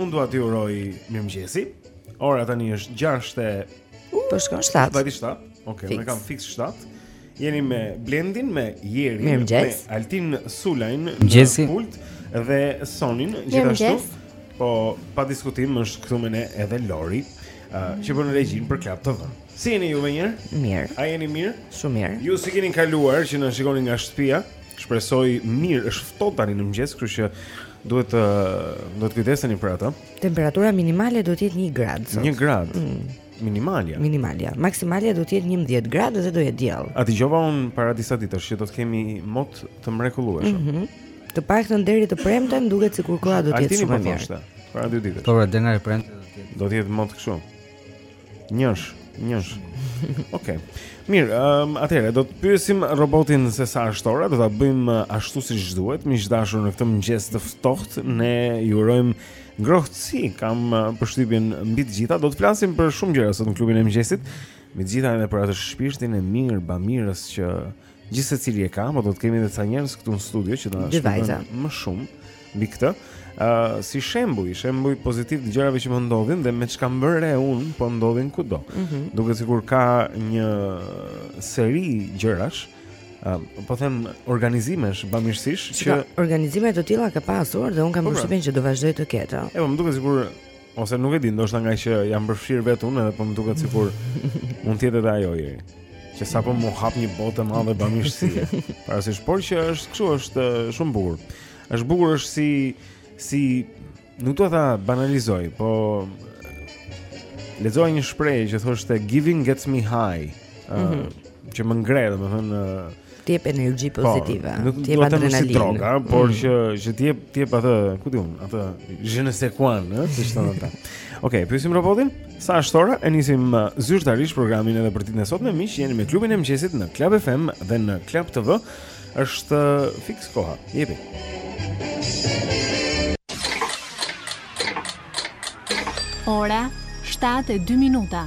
Unë dua t'ju uroj mirëmëngjesi. Ora tani është 6 e Po shkon 7. Vajti 7. Okej, okay, unë kam fiks 7. Jeni me Blendin, me Jerin, Mirëmgjes. me Altin Sulajn, Mirëmgjesi. me Pult dhe Sonin gjithashtu. Mirëmgjes. Po pa diskutim është këtu me ne edhe Lori, uh, që bën regjinë për Club TV. Si jeni ju më njëherë? Mirë, A jeni mirë? shumë mirë. Ju si keni kaluar që na shikoni nga shtëpia? Shpresoj mirë, është ftohtë tani në mëngjes, kështu që Duhet të duhet të kujdeseni për atë. Temperatura minimale do të jetë 1 grad sot. 1 grad. Mm. Minimalja. Minimalja. Maksimalja do të jetë 11 gradë dhe do jetë diell. A dëgjova unë para disa ditësh që do të kemi mot të mrekullueshëm. Mm -hmm. Të paktën deri të premten duket sikur koha do të jetë shumë e mirë. Para dy ditësh. Po, pra, deri të premten do të jetë. Do të jetë mot kështu. Njësh, njësh. Okej. Okay. Mirë, um, atëherë do të pyesim robotin se sa është ora, do ta bëjmë uh, ashtu siç duhet. Miq të dashur, në këtë mëngjes të ftohtë ne ju urojmë ngrohtësi. Kam uh, përshtypjen mbi të gjitha, do të flasim për shumë gjëra sot në klubin e mëngjesit. Mbi të gjitha edhe për atë shpirtin e mirë, bamirës që Gjithsecili e ka, po do të kemi dhe ca njerëz këtu në studio që do na shpjegojnë më shumë mbi këtë uh, Si shembuj, shembuj pozitivë të gjërave që po ndodhin Dhe me ç'kam vënë re unë, po ndodhin kudo mm -hmm. Duket sikur ka një seri gjërash uh, Po them organizimesh, bamirësish që... Organizime të tila ka pasur dhe unë kam po, pra. përshtypjen që do vazhdojë të ketë E po më duket sikur Ose nuk e di, ndoshta ngaqë jam përfshirë vetë unë edhe po më duket sikur mund të jetë edhe ajo, Jeri. Që sapo m'u hap një botë e madhe bamirësie. Parasysh, por që është kështu, është shumë bukur. Është bukur është si si nuk dua ta banalizoj, po lexoja një shprehje që thoshte giving gets me high. Mm -hmm. uh, që më ngre, domethënë uh, Të jep energji po, pozitive, po, të jep adrenalinë. Po, droga, mm. por që që të jep të jep atë, ku di unë, atë je ne sais quoi, ëh, si thonë ata. Okej, pyesim robotin, sa është ora? E nisim uh, zyrtarisht programin edhe për ditën e sotme. Miq, jeni me klubin e mëngjesit në Club FM dhe në Club TV. Është uh, fiks koha. Jepi. Ora 7:02 minuta.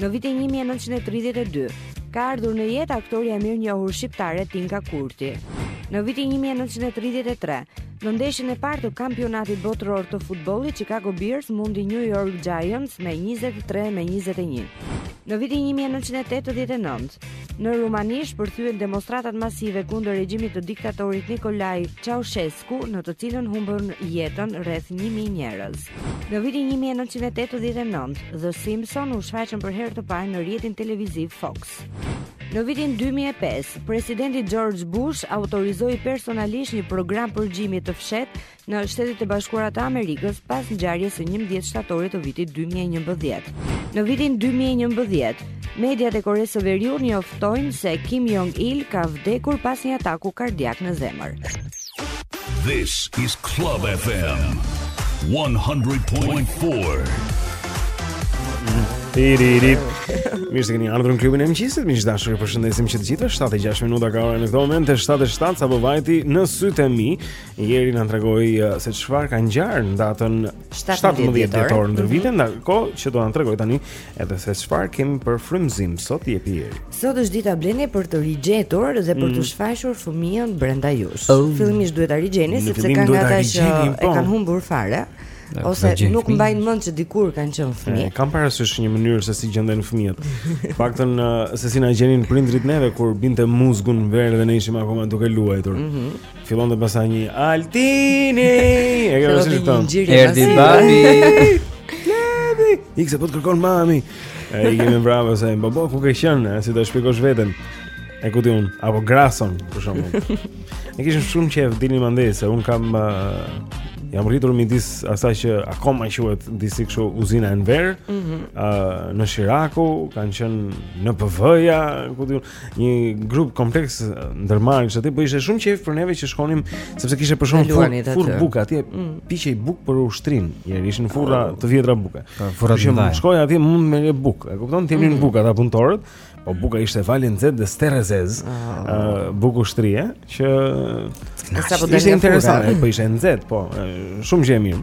Në vitin një mijë e nëntëqind e tridhjetë e dy, ka ardhur në jetë aktorja e mirënjohur shqiptare Tinka Kurti. Në vitin një mijë e nëntëqind e tridhjetë e tre, në ndeshjen e parë të Kampionatit Botëror të Futbollit, Chicago Bears mundi New York Giants me njëzet e tre me njëzet e një. Në vitin një mijë e nëntëqind e tetëdhjetë e nëntë, në Rumani shpërthyen demonstratat masive kundër regjimit të diktatorit Nikolaj Ceausescu, në të cilën humbën jetën rreth një mijë njerëz. Në vitin një mijë e nëntëqind e tetëdhjetë e nëntë, The Simpsons u shfaqën për herë të parë në rrjetin televiziv Fox. Në vitin 2005, presidenti George Bush autorizoi personalisht një program përgjimi të fshehtë në Shtetet e Bashkuara të Amerikës pas ngjarjes së 11 shtatorit të vitit 2011. Në vitin 2011, mediat e Koresë së Veriut njoftojnë se Kim Jong Il ka vdekur pas një ataku kardiak në zemër. This is Club FM 100.4. Tiri, tiri. Mirë se keni ardhur në klubin e mëngjesit. Miq të dashur, ju përshëndesim që të gjithëve. 7:06 minuta ka ora në këtë moment, dhe 7:07 sapo vajti në sytë e mi. Jeri na tregoi eh, se çfarë ka ngjarë në datën 17 dhjetor ndër vite, mhm. ndërkohë që do të na tregojë tani edhe se çfarë kemi për frymëzim sot Jeri. Sot është dita Blendi për të rigjetur dhe për të mhm. shfaqur fëmijën brenda jush. Oh. Fillimisht duhet ta rigjeni sepse ka nga ata që po e kanë humbur fare ose nuk mbajnë mend që dikur kanë qenë fëmijë. Kam parasysh një mënyrë se si gjenden fëmijët. Faktën se si na gjenin prindërit neve kur binte muzgu në verë dhe ne ishim akoma duke luajtur. Mhm. Fillonte pastaj një Altini E ke parasysh këtë Erdhi babi Babi Ik se po të kërkon mami E i kemi bravo se Bo bo ku ke qenë E si do shpjegosh vetën E ku di unë Apo grason Për shembull E kishim shumë qejf dilnim më andej Se unë kam uh, Jam rritur midis Asaj që akoma quhet Disi kështu uzina Enver mm -hmm. uh, NSHRAK-u Kanë qenë NPV-ja Ku di unë Një grup kompleks ndërmarrjesh kështu aty, po ishte shumë qejf për neve që shkonim sepse kishte për shembull furrë, furrë buke atje. Mm. Piqej bukë për ushtrinë, ja ishin furra oh. të vjetra buke. Po furra të vjetra. Shkoje atje mund merrje një bukë. E kupton? Të jepnin mm. bukë ata punëtorët. Po buka ishte valin zezë dhe sterrë e zezë. Ëh, oh. Ah. uh, bukë ushtrie që ishte interesante, po ishte nxehtë, po shumë gjë e mirë.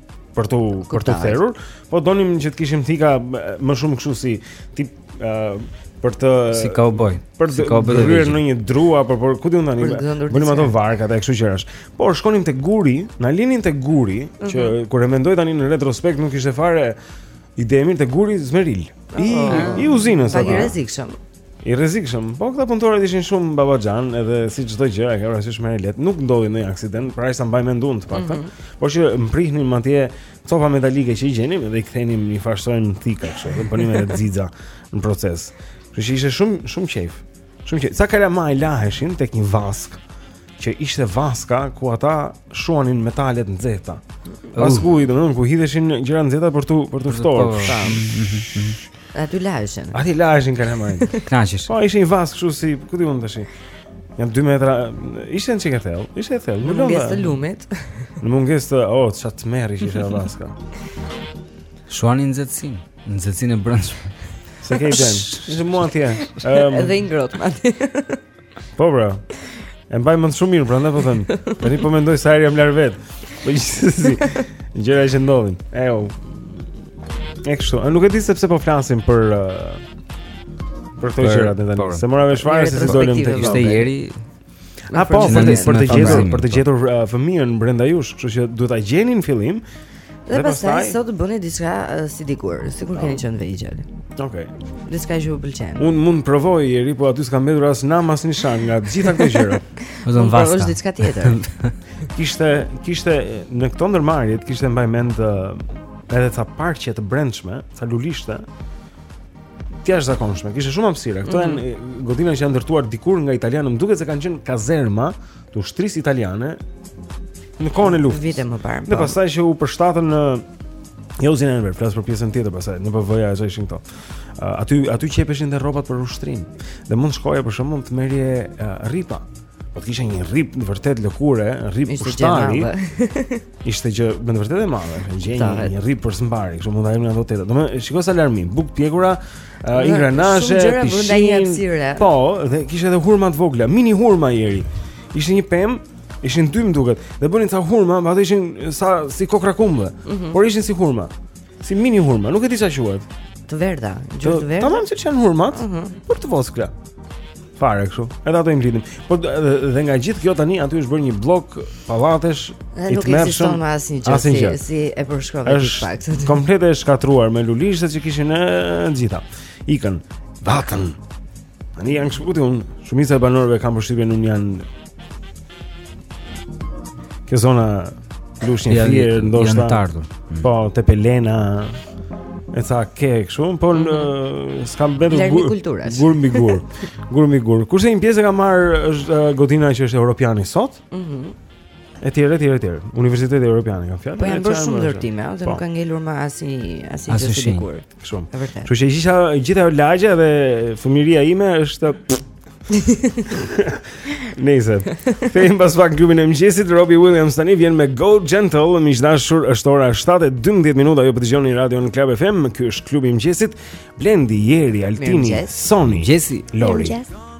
për t'u për t'u therur, po donim që të kishim thika më shumë kështu si tip uh, për të si cowboy. Për si cowboy të ngulur në ndonjë dru apo por ku di unë tani. Bënim ato varkat e kështu gjërash. Por shkonim te guri, na linin te guri uh -huh. që mhm. kur e mendoj tani në retrospekt nuk ishte fare ide e mirë te guri zmeril. I oh. i uzinës apo. Sa i rrezikshëm. I rrezikshëm. Po këta punëtorët ishin shumë babaxhanë, edhe si çdo gjë, e kanë natyrisht më lehtë. Nuk ndodhi ndonjë aksident, për sa mbaj mend unë të paktën. Mm -hmm. Por që mprihnim atje copa metalike që i gjenim dhe i kthenim në një farë soj në thika kështu, dhe bënim edhe xixa në proces. Kështu që ishte shumë shumë qejf. Shumë qejf. Ca kalamaj laheshin tek një vaskë që ishte vaska ku ata shuanin metalet e nxehta. Vaskë uji domethënë ku hidheshin gjëra të nxehta për t'u për t'u ftohur. Aty lahishin. Aty lahishin kalamajt. Kënaqesh. Po ishin vas kështu si, ku diun tash. Jan 2 metra, ishte një çik e thellë, ishte e thellë, në mungesë të lumit. Në mungesë të, oh, çat të merr ish ishte vaska. Shuanin nxehtësinë, nxehtësinë e brendshme. Sa ke qenë? Ishte mua atje. Ëm. Ehm, Edhe i ngrohtë atje. Po pra. E mbaj mend shumë mirë, prandaj po them. Tani po mendoj se s'jam larë vetë. Po gjithsesi. Gjëra që ndodhin. Ejo. E kështu. A nuk e di sepse po flasim për uh, për këto gjëra ne tani. S'e mora vesh fare se si dolëm te ishte Jeri. A po, për të gjetur, për të gjetur uh, fëmijën brenda jush, kështu që duhet ta gjeni në fillim. Dhe pastaj sot të bëni diçka si dikur, sikur keni qenë të vegjël. Okej. Okay. Diçka që ju pëlqen. Unë mund të provoj Jeri, po aty s'ka mbetur as nam as nishan nga të gjitha këto gjëra. Do të mbash. Është diçka tjetër. kishte kishte në këto ndërmarrjet, kishte mbaj mend uh, edhe ca parqe të brendshme, ca lulishte të jashtëzakonshme, kishte shumë hapësira. Këto janë mm -hmm. godina që janë ndërtuar dikur nga italianët, më duket se kanë qenë kazerma të ushtrisë italiane në kohën e luftës. Vite më parë. Dhe po. pastaj që u përshtatën në Jo uzinën Enver, flas për pjesën tjetër pastaj, NPV-ja ishin këto. Uh, aty aty qepeshin dhe rrobat për ushtrinë. Dhe mund të shkoje për shembull të merrje uh, rripa. Po të kishe një rrip të vërtetë lëkure, rrip ushtari. Ishte gjë me të vërtetë e madhe, të gjeje një rrip për së mbari, kështu mund ta jemi në ato teta. Domethënë, shiko sa larmi, bukëpjekja, uh, ingranazhe, pishinë. Po, dhe kishte edhe hurma të vogla, mini hurma Jeri. Ishte një pemë, ishin dy më duket, dhe bënin ca hurma, po ato ishin sa si kokrra kumbulle, mm -hmm. por ishin si hurma. Si mini hurma, nuk e di si quhet. Të verdha, gjë të verdha. Tamam, siç janë hurmat, mm -hmm. por të vockla. fare kështu. Edhe ato i mblidhim. Po dhe nga gjithë kjo tani aty është bërë një bllok pallatesh i tmerrshëm. Nuk ekziston më asnjë gjë asnjë gjë. si e përshkruaj ti pak. Është komplet e shkatërruar me lulishtet që kishin të gjitha. Ikën. Vajtën. Tani janë shkuar ti unë, shumica e banorëve kam përshtypjen unë janë Kjo zona Lushnja, Fier ndoshta. Janë të ardhur. Mm. Po Tepelena e ca ke kështu, por mm -hmm. s'ka mbetur gur, gur mbi gur. gur mbi gur. Kurse një pjesë e ka marrë është uh, godina që është europiani sot. Mhm. Mm etj etj etj. Universiteti Europian e kam fjalën. Po janë bërë shumë ndërtime, ose po. nuk ka ngelur më asnjë asnjë gjë të dikur. Kështu. E vërtetë. Kështu që gjitha gjithë ajo lagja dhe fëmijëria ime është Nejse them pas pak klubin e mëngjesit Robbie Williams tani vjen me Go Gentle miq të dashur është ora 7:12 minuta ju po dëgjoni radion Club FM ky është klubi i mëngjesit Blendi Jeri Altini Soni Jesi Lori Mëngjes.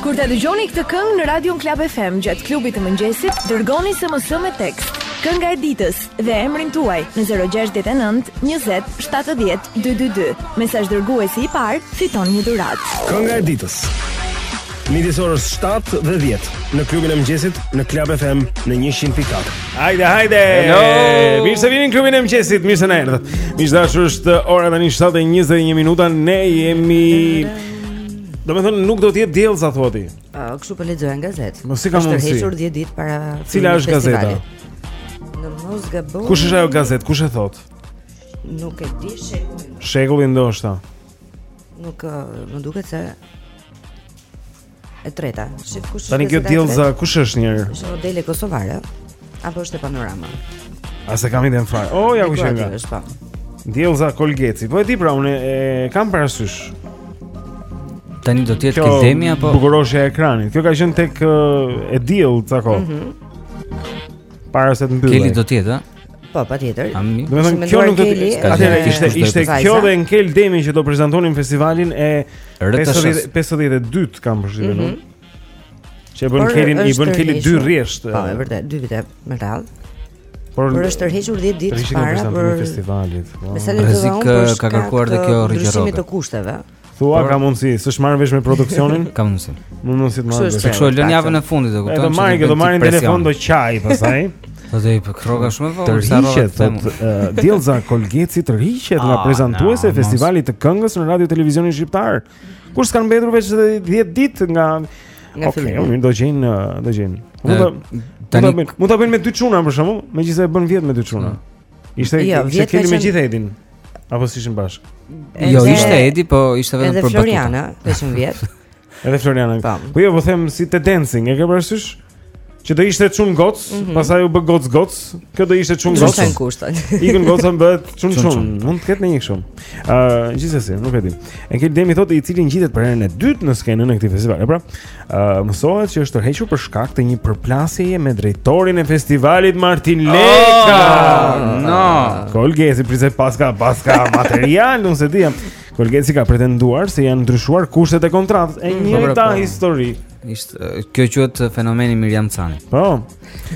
Kur ta dëgjoni këtë këngë në radion Club FM gjatë klubit të mëngjesit, dërgoni SMS me tekst. Kënga e ditës dhe emrin tuaj në 069 20 70 222. Mesazhdërguesi i parë, fiton një dhuratë. Kënga e ditës. Midis orës 7 dhe 10 Në klubin e mëngjesit Në Club FM Në 100.4 Hajde, hajde Hello Mirë se vini në klubin e mëngjesit Mirë se na erdhët Miq të dashur është ora tani 7 dhe 21 minuta Ne jemi Do me thënë nuk do t'jetë Diellza thua ti uh, Kështu pra po lexoj në gazetë Po si ka mundë si Kështu tërhequr 10 ditë para Cila është gazeta? Në mos gabon Kush është ajo gazetë? Kush e thotë? Nuk e di Shekulli Shekulli ndoshta Nuk më duket Te e treta. Shef kush është. Tani kjo Diellza kush është një? Është modele kosovare apo është te Panorama? As e kam idenë fare. Oh, ja ku qenka. Po. Diellza Kolgeci. Po e di pra, unë e kam parasysh. Tani do të jetë Kizemi apo? Kjo bukuroshja e ekranit. Kjo ka qenë tek E diell ca kohë. Mhm. Para se të mbyllej. Keli do të jetë, a? Po, patjetër. Domethënë kjo nuk do të jetë ishte ishte kjo dhe Enkel Demi që do prezantonin festivalin e 50 52 kam përshtypjen. Mm -hmm. Që bën Kelin, i bën Kelin dy rresht. Po, e vërtet, dy vite me radhë. Por por është tërhequr 10 ditë para prej festivalit. Po. Rrezik ka kërkuar dhe kjo rrogë. Ndryshim të kushteve. Thua Por... ka mundësi, s'është marrë vesh me produksionin? ka mundësi. Mund mos jetë marrë vesh. Kështu lën javën e fundit, e kupton? Do marrin, do marrin telefon do qaj pastaj. Po dhe po ka rrogë shumë të vogël. Tërhiqet, thotë Diellza Kolgeci tërhiqet nga ah, prezantuese e festivalit të këngës në Radio Televizionin Shqiptar. Kur s'kan mbetur veç 10 ditë nga nga fillimi. Okej, do gjejnë, do gjejnë. Mund ta mund ta bëjnë me dy çuna për shembull, megjithëse e bën vjet me dy çuna. Mm. Ishte jo, Keli me gjithë Edin. Apo si ishin bashkë? Jo, ishte Edi, po ishte vetëm për batuta. Edhe Floriana, 15 vjet. Edhe Floriana. Po. po jo, po them si te dancing, e ke parasysh? Që do ishte çun goc, mm -hmm. pastaj u bë goc goc, kjo do ishte çun goc. Ikën goca bëhet çun çun. Mund të ketë ndonjë kështu. Ëh, uh, gjithsesi, nuk e di. Enkel Demi thotë i cili ngjitet për herën e dytë në skenën e këtij festivali, pra. Uh, mësohet që është tërhequr për shkak të një përplasjeje me drejtorin e festivalit Martin oh, Leka. Oh, no. Kolgeci prit se paska paska material, nuk e di. Kolgeci ka pretenduar se janë ndryshuar kushtet e kontratës e mm. njëjta po, po. histori. Ishtë, kjo quhet fenomeni Miriam Cani. Po.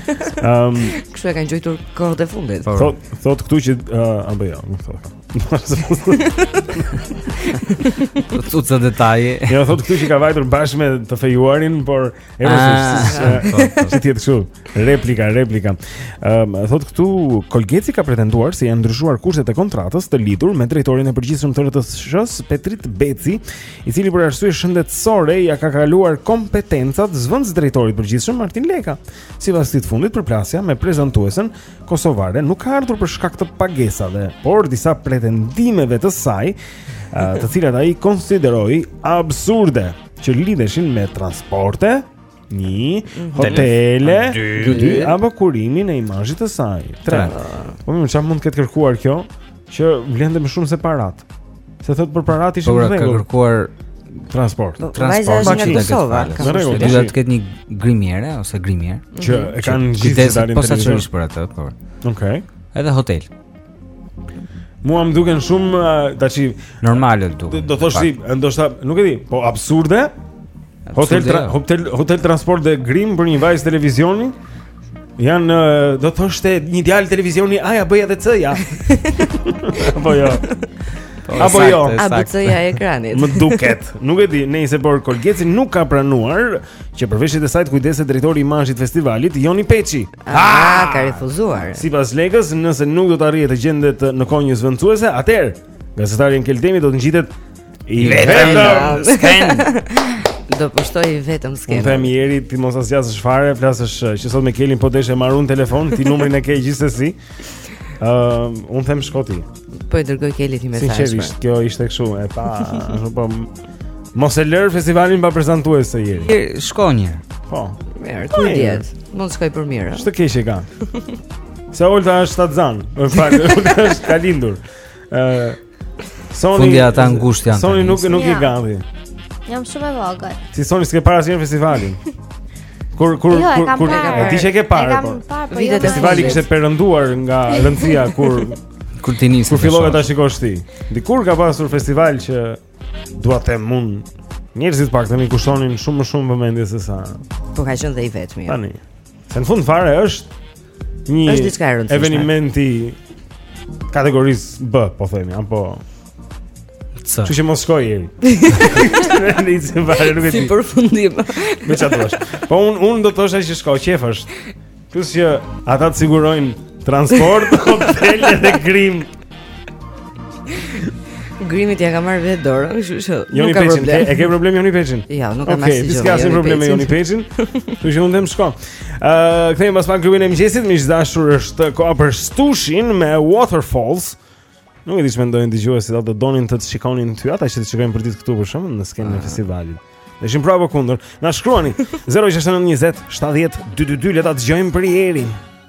Ehm, um, kështu e kanë quajtur kohët e fundit. Po. Thotë, thotë këtu që uh, apo jo, nuk thotë. Po të detaje Ja, thotë këtu që ka vajtur bashkë me të fejuarin Por e më shumë ah. Që të jetë kështu Replika, replika um, Thotë këtu Kolgeci ka pretenduar se janë ndryshuar kushtet e kontratës Të lidhur me drejtorin e përgjithshëm të RTSH-së Petrit Beci I cili për arsye shëndetësore Ia ka kaluar kompetencat Zëvendësdrejtorit përgjithshëm Martin Leka Sipas të fundit përplasja me prezantuesen kosovare nuk ka ardhur për shkak të pagesave, por disa pretendimeve të saj, të cilat ai konsideroi absurde, që lidheshin me transporte, një mhm. hotele, dy apo kurimin e imazhit të saj. Tre. Po çfarë mund të ketë kërkuar kjo? Që vlen më shumë se parat. Se thot për parat ishin në rregull. Po ka kërkuar transport. Po, transport është nga Kosova. Në rregull, do të ketë një grimiere ose grimier. Që mhm. e kanë gjithë dalin në televizion për atë, po. Okej. Edhe hotel. Mua më duken shumë tash normale duken. Do thosh si, ndoshta, nuk e di, po absurde. Hotel hotel hotel transport dhe grim për një vajzë televizioni. Janë do të thoshte një djalë televizioni, A-ja, B-ja dhe C-ja. Apo jo. Po, Apo jo. ABC-ja e ekranit. Më duket. Nuk e di, nejse por Kolgeci nuk ka pranuar që për veshjet e saj të kujdeset drejtori i imazhit festivalit, Joni Peçi. Ah, ah, ka refuzuar. Sipas Lekës, nëse nuk do të arrihet të gjendet në kohë një zëvendësuese, atëherë gazetari Enkel Demi do të ngjitet I vetëm në skenë. Do pushtojë i vetëm skenën. Unë them Jeri ti mos as jasë çfarë, të flasësh eh, që sot me Kelin po deshë merre në telefon, ti numrin e ke gjithsesi. Ëm, uh, unë them shko ti. Po i dërgoj Kelit një mesazh. Sinqerisht, kjo ishte kështu, e pa, ashtu po. Mos e lër festivalin pa prezantuese Jeri. Shko një. Po. Mirë, ti diet. Mund të shkoj për mirë. Ç'të keq e ka? Se Olta është shtatzënë, më fal, është ka lindur. Ë, uh, Soni Fundi ata ngusht janë. Soni nuk nuk je gati. Jam shumë e vogël. Ti Soni s'ke parë asnjë festivalin. Kur kur jo, kur kur e di që ke parë. Po. po jo, Vitet e festivalit kishte perënduar nga rëndësia kur kur ti nis. Kur fillove ta shikosh ti. Dikur ka pasur festival që dua të them unë njerëzit të paktën i kushtonin shumë më shumë vëmendje se sa. Po ka qenë dhe i vetmi. Jo. Tani. Se në fund fare është një është diçka e rëndësishme. Eveniment i kategorisë B, po themi, apo C. Kështu që mos shko Jeri. Ne nisem vaje nuk e di. Si përfundim. Me çfarë thua? Po un un do të thosha që shko, qejf është. Plus që ata të sigurojnë transport, hotel dhe grim. Grimit ia ka marrë vetë dorën, kështu që nuk ka problem. E ke problem Joni Peçin? Jo, nuk kam asgjë. Okej, s'ka asnjë problem me Joni Peçin. Kështu që unë them shko. Ë, kthehemi pas pak te klubi e mëngjesit, miq të dashur, është koha për Stooshe me Waterfalls. Nuk e di ç'mendojnë dëgjuesit, ata do donin të të shikonin ty, ata që të shikojnë për ditë këtu për shembull në skenën e ah. festivalit. Ne jemi prapë kundër. Na shkruani 069 20 70 222 le ta dëgjojmë për Jerin.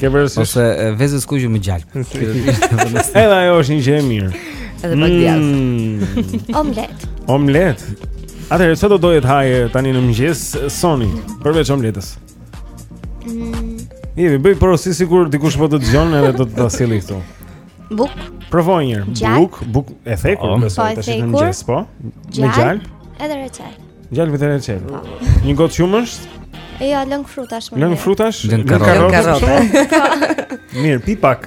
Ke vërësisht Ose vezë të skuqur me gjalpë Edhe ajo është një gjë e mirë Edhe pak djathë mm. Omlet Omlet Atëherë, ça do doje të haje tani në mëngjes Soni, përveç omletës? Mm. Jevi, bëj porosi sikur dikush po të dëgjon edhe do të ta sjellë këtu. Bukë. Provoje një herë. Bukë, bukë e thekur, oh. besoj tash në mëngjes, po. Me gjalp. Edhe reçel. Gjalpë edhe reçel po. Një gotë qumësht? E jo, lëng frutash më Lëng frutash? Lëng karote Mirë, pi pak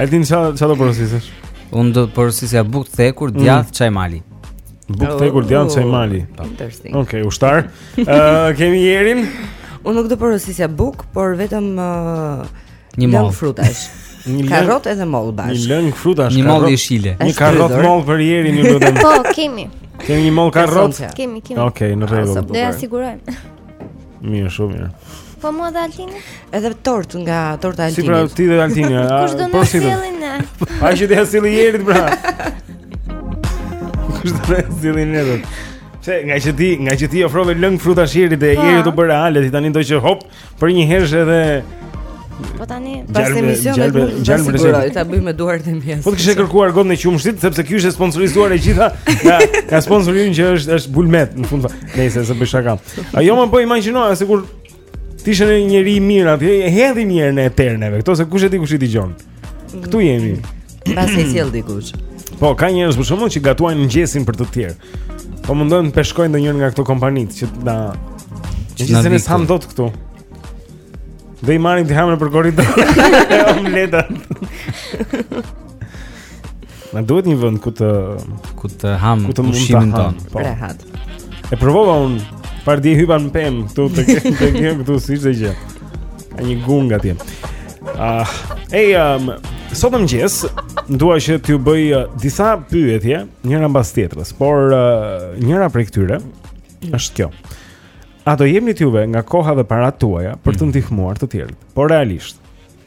Altin ça do porosisësh? Unë do porosisja bukë të thekur, mm. djathë, çaj mali Bukë të thekur, djathë, çaj mali po. Interesting Oke, okay, ushtar uh, Kemi Jerin Unë nuk do porosisja bukë, por vetëm uh, Një mollë. Lëng frutash. Një karotë edhe mollë bashkë. Një lëng frutash. Një mollë jeshile. Një karotë mollë për Jerin, ju lutem. Po, kemi. Kemi një mollë karotë? Kemi, kemi. Okej, në rregull. Do ia sigurojmë. Mirë, shumë mirë. Po mua dhe Altinit? Edhe tortë nga torta e Altinit. Si pra ti dhe Altini? Kush do na sjellë ne? Ai që do ia sjellë Jerit pra. Kush do na sjellë ne? Se ngaqë ti, ngaqë ti ofrove lëng frutash Jerit dhe po. Jeri të bëra aleat, ti tani do që hop, Për një herë është edhe Po tani pas emisionit do t'ia siguroj ta bëj me duart e mia. Po të kishte kërkuar gotën e qumështit sepse kjo është sponsorizuar e gjitha nga ka sponsorin që është është bulmet në fund. Nejse se bëra shaka. A jo më po imagjinoja sikur të ishe një njeri i mirë atje, e hedhi mirë në eter neve këto se kush e di kush i dëgjon. Këtu jemi. Mbase e sjell dikush. Po, ka njerëz për shembull që gatuajnë mëngjesin për të tjerë. Po mundohen të peshkojnë ndonjërën nga këto kompanitë që na që ne s'hamë dot këtu. Dhe i marrim t'i hamë nëpër korridor. Omleta. Na duhet një vend ku të ku të ham ku të pushimin ton. Po. Rehat. E provova un pardje hypa në pem këtu të kem të kem këtu si çdo gjë. Ka një gung atje. Ah, uh, hey um sot më mëngjes dua që t'ju bëj uh, disa pyetje njëra mbas tjetrës, por uh, njëra prej këtyre është kjo. A do jepnit juve nga koha dhe parat tuaja për të mm. ndihmuar të tjerët? Por realisht,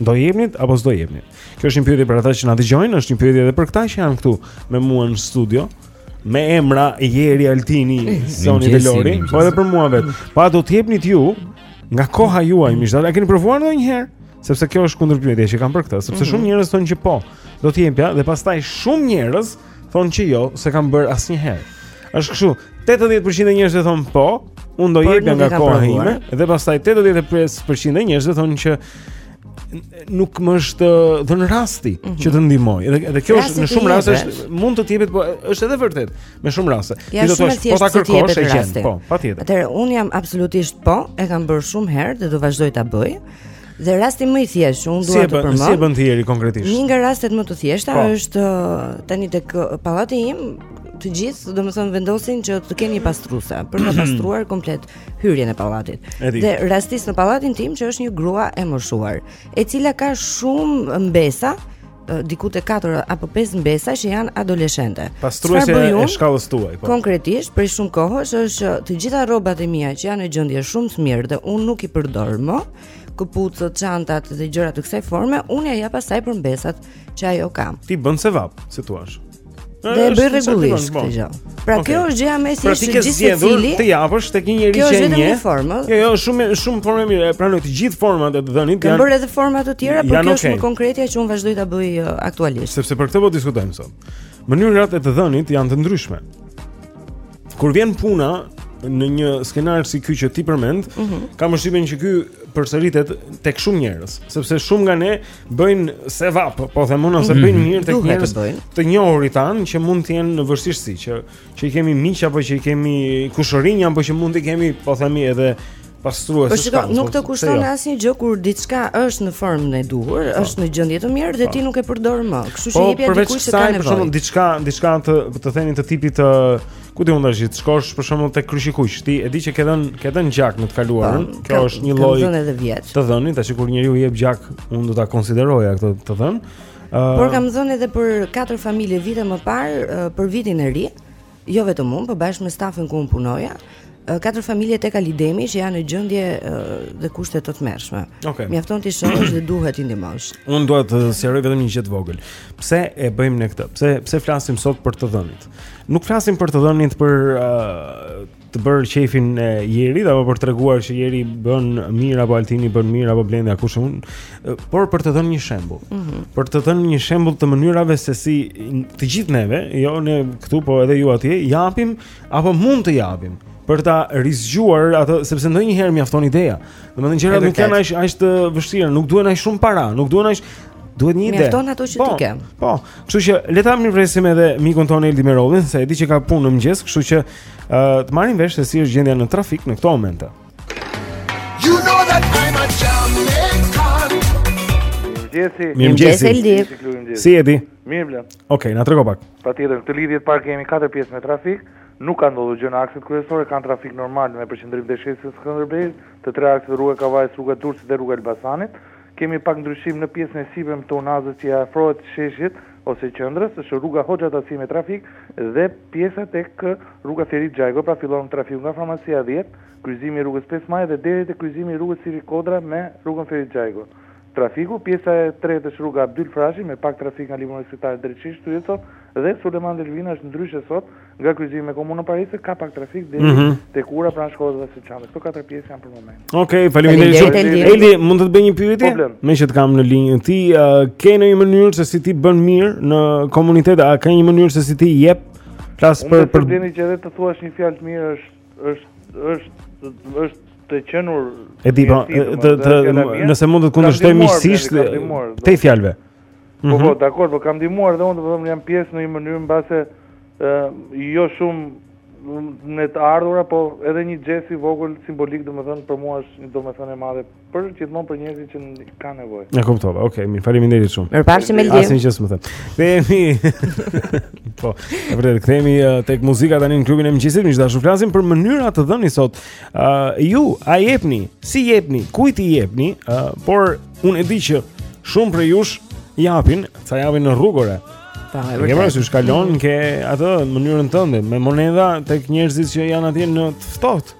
Do jepnit apo s'do jepnit? Kjo është një pyetje për ata që na dëgjojnë, është një pyetje edhe për këta që janë këtu me mua në studio. Me emra Jeri Altini, eh, Soni dhe Lori, po edhe për mua vet. A do të jepnit ju nga koha juaj, mish, a keni provuar ndonjëherë? Sepse kjo është kundërpyetja që kam për këtë, sepse mhm. shumë njerëz thonë që po, do të jepja dhe pastaj shumë njerëz thonë që jo, s'e kam bërë asnjëherë. Është kështu, 80% e njerëzve thon po, unë do jepja nga koha ime dhe pastaj 85% e njerëzve thon që nuk më është dhënë rasti mm -hmm. që të ndihmoj. Edhe edhe kjo është në shumë raste është mund të të jepet, po është edhe vërtet me shumë raste. Ja, Ti do të thosh po ta kërkosh e gjen. Po, patjetër. Atëherë un jam absolutisht po, e kam bërë shumë herë dhe do vazhdoj ta bëj. Dhe rasti më i thjeshtë që unë dua të përmend. Si e bën ti Jeri konkretisht? Një nga rastet më të thjeshta pa. Po. është uh, tani tek uh, pallati im, të gjithë, domethënë vendosin që të kenë një pastruese për të pastruar komplet hyrjen e pallatit. Dhe rastis në pallatin tim që është një grua e moshuar, e cila ka shumë mbesa diku te 4 apo 5 mbesa që janë adoleshente. Pastruese e shkallës tuaj, po. Konkretisht, prej shumë kohësh është që të gjitha rrobat e mia që janë në gjendje shumë të mirë dhe unë nuk i përdor më, këpucët, çantat dhe gjëra të kësaj forme, unë ja jap asaj për mbesat që ajo ka. Ti bën sevap, si thua? Dhe e bëj rregullisht këtë gjë. Pra okay. kjo është gjëja më e pra, thjeshtë që gjithë secili të japësh tek një njeri që e njeh. Kjo është vetëm një formë. Jo, jo, shumë shumë formë mirë. Pranoj të gjithë format e të dhënit janë. Kam bërë edhe forma të tjera, por kjo është më konkretja që unë vazhdoj ta bëj uh, aktualisht. Sepse për këtë po diskutojmë sot. Mënyrat e të dhënit janë të ndryshme. Kur vjen puna në një skenar si ky që ti përmend, mm -hmm. kam përshtypjen që ky përsëritet tek shumë njerëz, sepse shumë nga ne bëjnë sevap, po them unë ose mhm. bëjnë mirë tek njerëz të njohurit tan që mund të jenë në vështirësi, që që i kemi miq apo që i kemi kushërinj apo që mund t'i kemi, po themi edhe pastrues. Po shikoj, nuk po, të kushton jo. asnjë gjë kur diçka është në formën e duhur, po. është në gjendje të mirë dhe po. ti nuk e përdor më. Kështu që jepja dikujt që ka nevojë. Po përveç kësaj, diçka, diçka të të themi të tipit të Ku ti mund të shit, shkosh për shembull te kryqi kuq, ti e di që ke dhën, ke dhën gjak në të kaluarën. Po, Kjo është një lloj të dhënë, tash kur njeriu i jep gjak, unë do ta konsideroja këtë të dhën. Uh, Por kam dhënë edhe për katër familje vite më parë uh, për vitin e ri, jo vetëm unë, por bashkë me stafin ku unë punoja, uh, katër familje tek Ali Demi që janë në gjendje uh, dhe kushte të tmerrshme. Okay. Mjafton t'i shohësh dhe duhet t'i ndihmosh. Unë dua të sqaroj vetëm një gjë të vogël. Pse e bëjmë ne këtë? Pse pse flasim sot për të dhënit? Nuk flasim për të dhënit për uh, të bërë qefin e Jerit apo për treguar që Jeri bën mirë apo Altini bën mirë apo Blendi kushdo, por për të dhënë një shembull. Mm -hmm. Për të dhënë një shembull të mënyrave se si të gjithë neve, jo ne këtu po edhe ju atje, japim apo mund të japim për ta rizgjuar atë sepse ndonjëherë mjafton ideja. Domethënë gjërat nuk janë aq aq të vështira, nuk duhen aq shumë para, nuk duhen aq duhet një ide. Mjafton ato që po, ti ke. Po. Kështu që le ta mirëpresim edhe mikun tonë Eldi Merollin, se e di që ka punë në mëngjes, kështu që uh, të marrim vesh se si është gjendja në trafik në këto momente. You know that I'm a Jamaican. Mirëmëngjesi. Mirëmëngjesi Eldi. Si je ti? Mirë Blend. Okej, okay, na trego pak. Patjetër, këtë lidhje të parë kemi katër pjesë me trafik. Nuk ka ndodhur gjë në akset kryesore kanë trafik normal me përqendrim te Sheshi Skënderbej, të tre akset rruga Kavajës rruga Durrësit dhe rruga Elbasanit. Kemi pak ndryshim në pjesën e sipërm të unazës që i afrohet Sheshit ose qendrës, është rruga Hoxha Tahsim me trafik dhe pjesa tek rruga Ferit Xhajko, pra fillon trafiku nga farmacia dhjetë, kryqëzimi i rrugës pesë Maji dhe deri te kryqëzimi i rrugës Siri Kodra me rrugën Ferit Xhajko. Trafiku, Pjesa e tretë është rruga Abdyl Frashëri, me pak trafik nga Libri Universitar drejt Shesh Thyje sot dhe Sulejman Delvina është ndryshe sot, nga kryqëzimi me Komunën e Parisit ka pak trafik deri mm -hmm. tek ura pranë shkollës Vasil Shanto. Këto katër pjesë janë për momentin. Okej, okay, faleminderit shumë. Eldi, mund të të bëj një pyetje? Meqë të kam në linjë, ti uh, ke ndonjë mënyrë se si ti bën mirë në komunitet, a ka një mënyrë se si ti jep plas për për Unë them që edhe të thuash një fjalë të mirë është Është është është të qenur E di, po, të të nëse mund të të kundërshtoj miqësisht te fjalëve. Po, po, mhm. dakor, po kam ndihmuar dhe unë do të them jam pjesë në një mënyrë mbase ë jo shumë në të ardhura, po edhe një gjest i vogël simbolik, domethënë për mua është një domethënie e madhe Por është gjithmonë për njerëzit që kanë nevojë. E kuptova. Okej, okay, mirë. Faleminderit shumë. Mirëpafshim Eldi. Asnjë gjë s'më tha. Kthehemi. po, e vërtet kthehemi uh, tek muzika tani në klubin e mëngjesit, miq të dashur, flasim për mënyra të të dhënit sot. Ë uh, ju a jepni, si jepni, kujt i jepni? Ë uh, por unë e di që shumë prej jush japin, ca japin në rrugë. Po, e vërtet. Kur kalon ke atë mënyrën tënde me monedha tek njerëzit që janë atje në të ftohtë.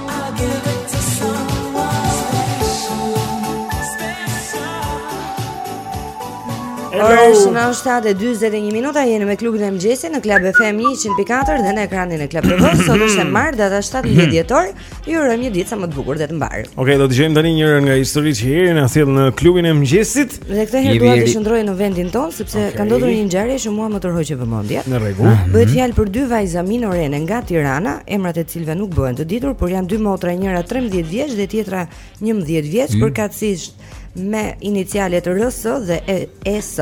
Ora është 7:41 minuta jemi me klubin e mëngjesit në Club FM 100.4 dhe në ekranin e Club TV. Sot është e martë data 17 mhm. dhjetor. Ju urojmë një ditë sa më të bukur dhe të mbarë. Okej, okay, do të dëgjojmë tani njërën nga historitë që Heri na sjell në klubin e mëngjesit. Dhe këtë herë dua të qëndroj në vendin tonë sepse okay. ka ndodhur një ngjarje që mua më tërhoqi vëmendjen. Në rregull. Mm -hmm. Bëhet fjalë për dy vajza minorene nga Tirana, emrat e cilëve nuk bëhen të ditur, por janë dy motra, njëra 13 vjeç dhe tjetra 11 vjeç, mm -hmm. përkatësisht me inicialet RS dhe ES.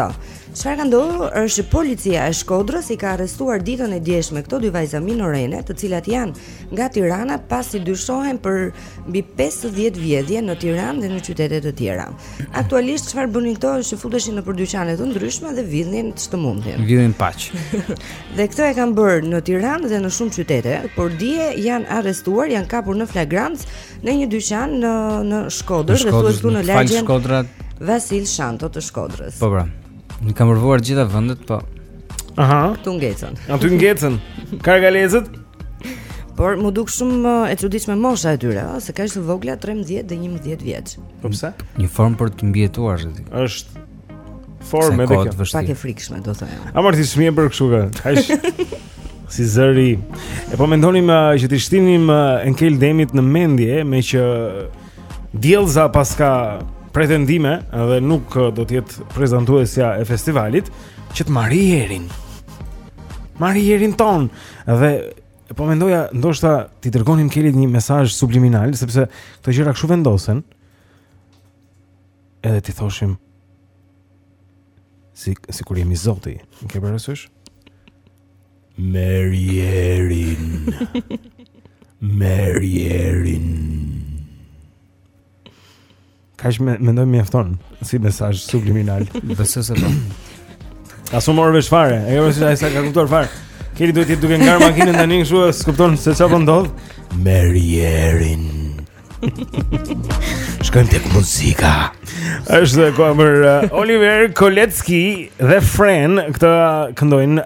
Çfarë ka ndodhur është që policia e Shkodrës i ka arrestuar ditën e djeshme këto dy vajza minorene, të cilat janë nga Tirana, pasi dyshohen për mbi pesëdhjetë vjedhje në Tiranë dhe në qytete të tjera. Aktualisht çfarë bënin këto është që futeshin nëpër dyqane të ndryshme dhe vidhnin ç'të mundnin. Vidhnin paq. dhe këto e kanë bërë në Tiranë dhe në shumë qytete, por dje janë arrestuar, janë kapur në flagrancë në një dyqan në në Shkodër, dhe thuhet këtu në lagjen Vasil Shanto të Shkodrës. Po pra. I kanë provuar gjitha vendet, po. Aha. Këtu ngecën. Ja këtu ngecën. Kargalezët. Por m'u duk shumë e çuditshme mosha e tyre, ëh, se kaq të vogla 13 dhe 11 vjeç. Po pse? Një formë për të mbijetuar zoti. Është formë edhe kjo. Pak e frikshme do thoya. A marrti smie për kështu kë? Kaq si zëri. E po mendonim uh, që të shtinim uh, Enkel Demin në mendje me që Diellza paska pretendime dhe nuk eh, do të jetë prezantuesja e festivalit që të marri Herin. Marri Herin tonë dhe po mendoja ndoshta t'i dërgonim Kelit një mesazh subliminal sepse këto gjëra kshu vendosen. Edhe t'i thoshim si sikur jemi zoti, ke parasysh? Merre Herin. Merre Herin. Kaq më mendoj mjafton si mesazh subliminal. Besoj se po. As u mor vesh fare, e jo se ai s'e ka kuptuar fare. Keli duhet të duke ngarë makinën tani kështu, s'kupton se çfarë po ndodh. Merre Herin. Shkojmë tek muzika. Është dhe koha për uh, Oliver Koletski dhe Fran këtë këndojnë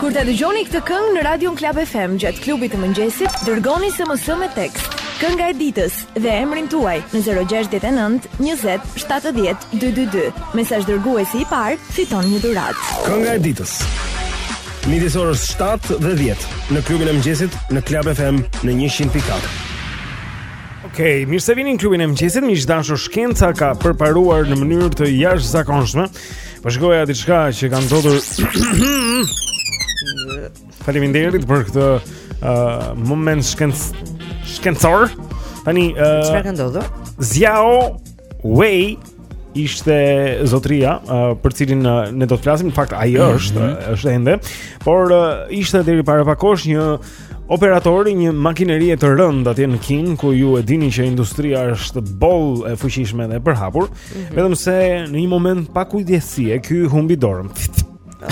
Kur ta dëgjoni këtë këngë në radion Club FM gjatë klubit të mëngjesit, dërgoni SMS me tekst Kënga e ditës dhe emrin tuaj në 069 20 70 222. Mesazh dërguesi i parë fiton një dhuratë. Kënga e ditës. Midis orës 7 dhe 10 në klubin e mëngjesit në Club FM në 100.4. Okej, mirë se vini në klubin e mëngjesit. Miq të dashur, shkenca ka përparuar në mënyrë të jashtëzakonshme Po shikoja diçka që ka ndodhur. Faleminderit për këtë uh, moment shkenc shkencor. Tani uh, çfarë ka ndodhur? Xiao Wei ishte zotëria uh, për të cilin uh, ne do të flasim në fakt ai mhm. është mm -hmm. është ende por uh, ishte deri para pak kohësh një operator i një makinerie të rëndë atje në Kinë, ku ju e dini që industria është boll e fuqishme dhe e përhapur, mm -hmm. vetëm se në një moment pakujdesie ky humbi dorën.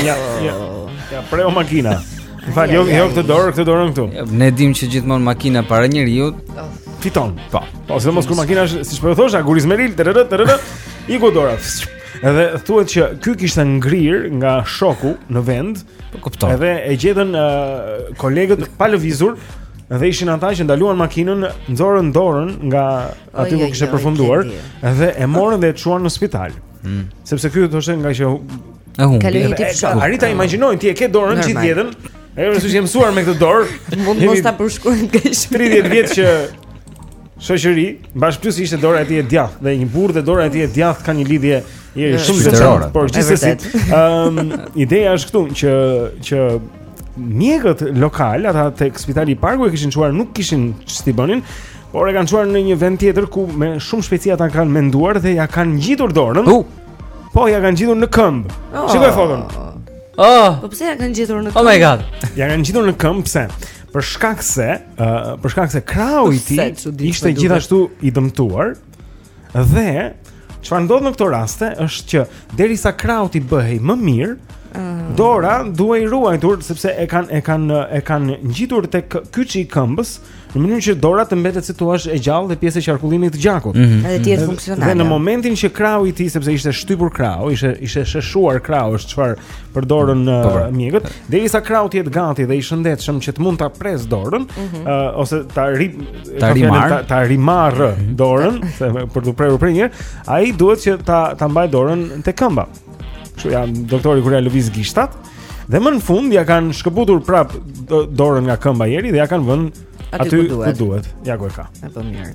Ia, ia. Ia preu makina. Në fakt, jo, jo këtë dorë, këtë dorën këtu. Ne dimë që gjithmonë makina para njeriu fiton. Po. Po, sidomos kur makina është, siç po e thoshe, aguriz me ril, trr, trr, trr, iku dora. Edhe thuhet që ky kishte ngrirë nga shoku në vend, Po kuptoj. Edhe e gjetën uh, kolegët pa lëvizur dhe ishin ata që ndaluan makinën, nxorrën dorën nga aty ku kishte përfunduar dhe e morën dhe e çuan në spital. Mm. Sepse ky thoshte ngaqë e humbi. Kaloi si shok. Arita imagjinojnë ti e ke dorën gjithë jetën. Ajo nëse jam mësuar me këtë dorë, mund mos ta përshkruajmë kaq. 30 vjet që shoqëri, pastaj plus ishte dora e tij e djathtë dhe një burrë dhe dora e tij e djathtë kanë një lidhje një shumë të rëndë, por gjithsesi, ëm um, ideja është këtu që që mjekët lokalë, ata tek spitali i parë ku e kishin çuar, nuk kishin ç't'i bënin, por e kanë çuar në një vend tjetër ku me shumë shpejtësi ata kanë menduar dhe ia kanë ngjitur dorën. Uh. Po ia kanë ngjitur në këmbë. Oh. Shikoje foton. Oh. Po pse ia kanë ngjitur në këmbë? Oh my god. Ia kanë ngjitur në këmbë pse? Për shkak se, ë, uh, për shkak se krahu i tij ishte gjithashtu i dëmtuar dhe çfarë ndodh në këto raste është që derisa krahu t'i bëhej më mirë, ah. dora duhej ruajtur sepse e kanë e kanë e kanë ngjitur tek kyçi i këmbës në mënyrë që dora të mbetet si të thuash e gjallë dhe pjesë e qarkullimit të gjakut. Mm -hmm. Edhe të ishte funksionale. Dhe në momentin që krahu i tij sepse ishte shtypur krahu, ishte ishte sheshuar krahu, është fjala që përdorën mm, po, uh, mjekët, derisa krahu të jetë gati dhe i shëndetshëm që të mund ta presë dorën, mm -hmm. uh, ose ta ri ta rimarrë, ta, ta rimarrë mm -hmm. dorën, se për t'u prerë u pre një herë, ai duhet që ta ta mbajë dorën te këmba. Kështu ja doktori kur ia lëviz gishtat dhe më në fund ia kanë shkëputur prapë dorën nga këmba Jeri dhe ia kanë vënë aty ku duhet. Ku duhet. Ja ku e ka. A po mirë.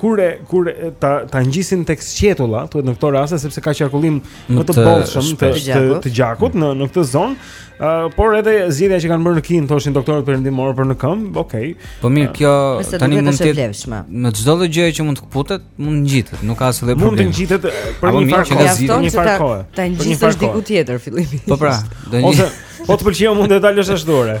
kur e kur ta ta ngjisin tek sqetulla, thuhet në këto raste sepse ka qarkullim më të bollshëm të, të, të gjakut në në këtë zonë, uh, por edhe zgjidhja që kanë bërë në Kinë, thoshin doktorët perëndimorë për në këmbë, okay. Po mirë, kjo uh, tani mund të vlefshme. Çdo lloj gjëje që mund të këputet, mund të ngjitet, nuk ka asnjë problem. Mund të ngjitet për një farë kohë, për një farë kohë. Ta ngjitësh diku tjetër fillimisht. Po pra, do një. Ose po të pëlqeu mund ta lësh ashtu ore.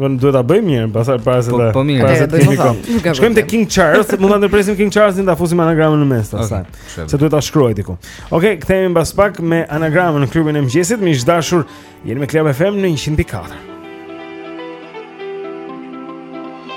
Von duhet ta bëjmë mirë, pastaj para se po, ta. Po mirë, para se të kemi kohë. Shkojmë te King Charles, mund ta ndërpresim King Charlesin ta fusim anagramën në mes pastaj. Se duhet ta shkruaj diku. Okej, kthehemi mbas pak me anagramën në klubin e mëngjesit, miq të dashur, jeni me Club FM në 100.4.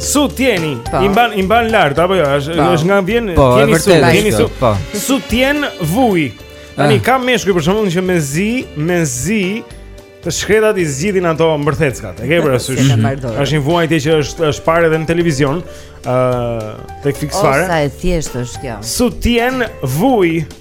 Sutjeni, po. I mban, i mban lart, apo jo, është, po. është nga vjen, po, tjeni su, tjeni su, po. su tjen vuj. Tani, ah. ka meshkuj për shembull që mezi, mezi, të shkretat i zgjidhin ato mbërtheckat. E ke parasysh, është një vuajtje që është, është parë edhe në televizion, uh, tek Fiks Fare. O sa e thjeshtë është kjo. Sutjen vuj.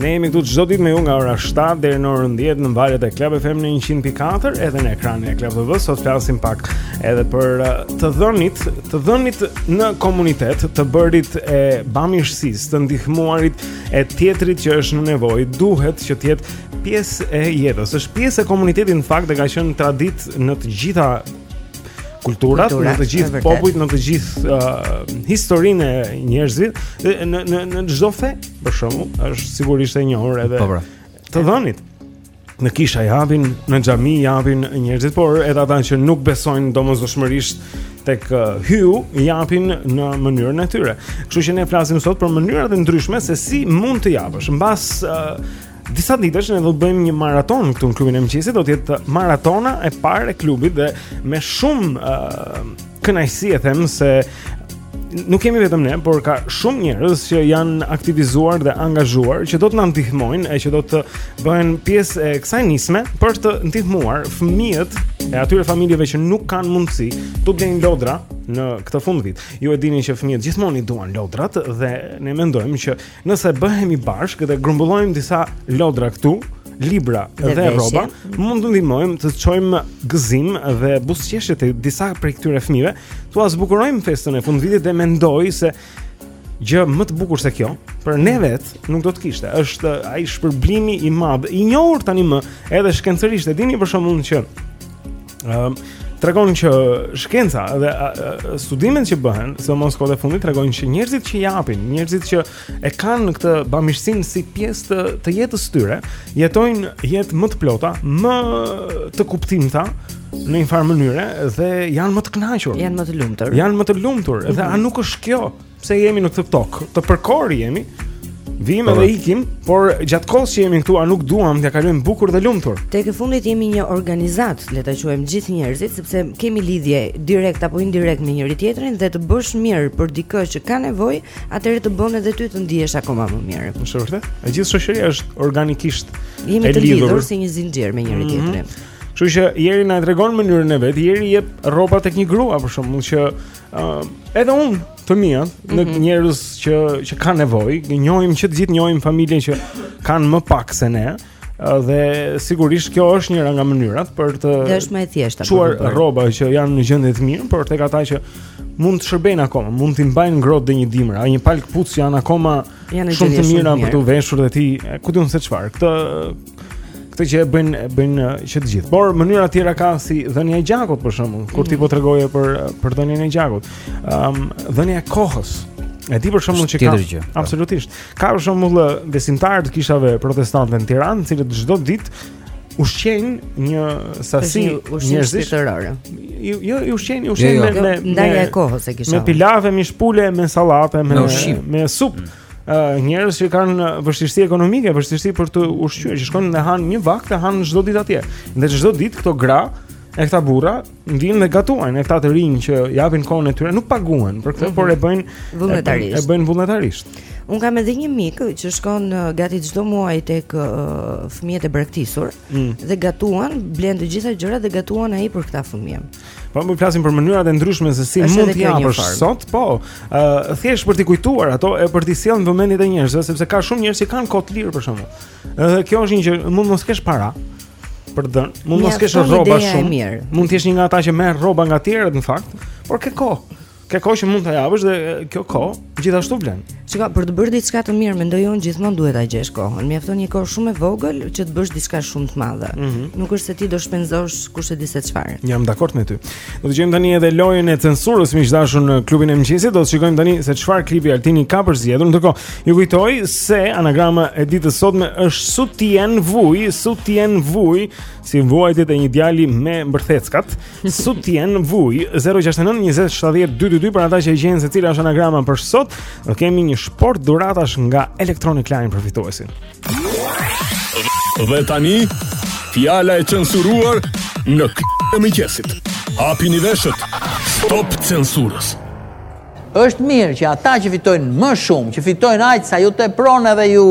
Ne jemi këtu çdo ditë me ju nga ora 7 deri në orën 10 në valët e Club FM në 100.4 edhe në ekranin e Club TV. Sot flasim pak edhe për uh, të dhënit, të dhënit në komunitet, të bërit e bamirësisë, të ndihmuarit e tjetrit që është në nevojë, duhet që të jetë pjesë e jetës. Është pjesë e komunitetit në fakt dhe ka qenë traditë në të gjitha kulturat, kulturat, në të gjithë popujt, në të gjithë uh, historinë e njerëzimit, në në në çdo fe, për shembull, është sigurisht e njohur edhe po, pra. të dhënit. Në kisha japin, në xhami japin njerëzit, por edhe ata që nuk besojnë domosdoshmërisht tek uh, hyu japin në mënyrën e tyre. Kështu që ne flasim sot për mënyrat e ndryshme se si mund të japësh. Mbas uh, disa ditësh ne do të bëjmë një maratonë këtu në klubin e mëngjesit, do të jetë maratona e parë e klubit dhe me shumë uh, kënaqësi e them se nuk jemi vetëm ne, por ka shumë njerëz që janë aktivizuar dhe angazhuar që do të na ndihmojnë e që do të bëhen pjesë e kësaj nisme për të ndihmuar fëmijët e atyre familjeve që nuk kanë mundësi t'u blejnë lodra në këtë fundvit. Ju e dini që fëmijët gjithmonë i duan lodrat dhe ne mendojmë që Nëse bëhemi bashkë dhe grumbullojmë disa lodra këtu, libra dhe, dhe rroba, mund të ndihmojmë të çojmë gëzim dhe buzëqeshje te disa prej këtyre fëmijëve, t'ua zbukurojmë festën e fundvitit dhe mendoj se gjë më të bukur se kjo, për ne vetë nuk do të kishte. Është ai shpërblimi i madh, i njohur tanimë edhe shkencërisht. E dini për shembull që Ëm uh, tregon që shkenca dhe uh, studimet që bëhen, sidomos kohët e fundit tregojnë që njerëzit që japin, njerëzit që e kanë këtë bamirësinë si pjesë të, të jetës së tyre, jetojnë jetë më të plota, më të kuptimta në një farë mënyre dhe janë më të kënaqur. Janë më të lumtur. Janë më të lumtur. Dhe a mhm. nuk është kjo? Pse jemi në këtë tokë? Të përkohshëm jemi. Vim edhe ikim, por gjatë kohës që jemi këtu, a nuk duam t'ia kalojmë bukur dhe lumtur? Tek e fundit jemi një organizatë, le ta quajmë gjithë njerëzit, sepse kemi lidhje direkt apo indirekt me njëri tjetrin dhe të bësh mirë për dikë që ka nevojë, atëherë të bën edhe ty të ndihesh akoma më mirë. Është e vërtetë? E gjithë shoqëria është, organikisht jemi të lidhur si një zinxhir me njëri mhm. tjetrin. Mm -hmm. Kështu që Jeri na tregon mënyrën e vet, Jeri jep rroba tek një grua për shembull që Uh, edhe unë, fëmijët, mm -hmm. në mhm. njerëz që që kanë nevojë, që njohim që të gjithë njohim familje që kanë më pak se ne, dhe sigurisht kjo është njëra nga mënyrat për të Dhe është më e thjeshtë. Çuar rroba që janë në gjendje të mirë, por tek ata që mund të shërbejnë akoma, mund t'i mbajnë ngrohtë dhe një dimër, e një palë këpucë që janë akoma janë shumë të mira për t'u veshur dhe ti, ku di unë se çfarë. Këtë Këtë që e bëjnë bëjnë që të gjithë. Por mënyra të tjera ka si dhënia e gjakut për shembull, kur ti mhm. po tregoje për për dhënien e gjakut. Ëm um, dhënia e kohës. E di për shembull që ka gjë, po. absolutisht. Ka për shembull besimtarë të kishave protestante në Tiranë, të cilët çdo ditë ushqejnë një sasi njerëzish të rëra. Jo, jo, i ushqejnë, i ushqejnë jo, jo. me ndajë e kohës e kisha. Me pilave, me mish pule, me sallatë, me me, me supë. Mm. uh, njerëz që kanë vështirësi ekonomike, vështirësi për t'u ushqyer, që shkojnë dhe hanë një vakt e hanë çdo ditë atje. Dhe çdo ditë këto gra e këta burra rrinë dhe gatuajnë, e këta të rinj që japin kohën e tyre nuk paguhen për këtë, mm -hmm. por e bëjnë vullnetarisht. E bëjnë vullnetarisht. Unë kam edhe një mik që shkon gati çdo muaj tek uh, fëmijët e braktisur mm. dhe gatuan, blen të gjitha gjërat dhe gatuan ai për këta fëmijë. Po do flasim për mënyrat e ndryshme se si mund të japësh sot, po. Ë uh, thjesht për t'i kujtuar ato e për t'i sjellë në vëmendje të njerëzve, sepse ka shumë njerëz që kanë kohë të lirë për shembull. Edhe kjo është një gjë, mund mos kesh para për të dhënë. Mund mos kesh rroba shumë. Mund të jesh një nga ata që merr rroba nga të tjerët në fakt, por ke kohë. Ke kohë që mund ta japësh dhe kjo kohë gjithashtu vlen. Çka për të bërë diçka të mirë, mendoj unë gjithmonë duhet ta gjesh kohën. Mjafton një kohë shumë e vogël që të bësh diçka shumë të madhe. Mm -hmm. Nuk është se ti do shpenzosh kush e di se çfarë. Jam dakord me ty. Do të gjejmë tani edhe lojën e censurës miq të dashur në klubin e mëngjesit. Do të shikojmë tani se çfarë klipi Altini ka përzgjedhur. Ndërkohë, ju kujtoj se anagrama e ditës së sotme është Sutien Vuj, Sutien Vuj, si vuajtjet e një djali me mbërtheckat. Sutien Vuj 069 20 70 222 për ata që e gjejnë se cila është anagrama për sot, dhe kemi një shportë dhuratash nga Electronic Line për fituesin. Dhe tani, fjala e censuruar në Klubin e Mëngjesit. Hapini veshët. Stop censurës. Është mirë që ata që fitojnë më shumë, që fitojnë aq sa u tepron edhe u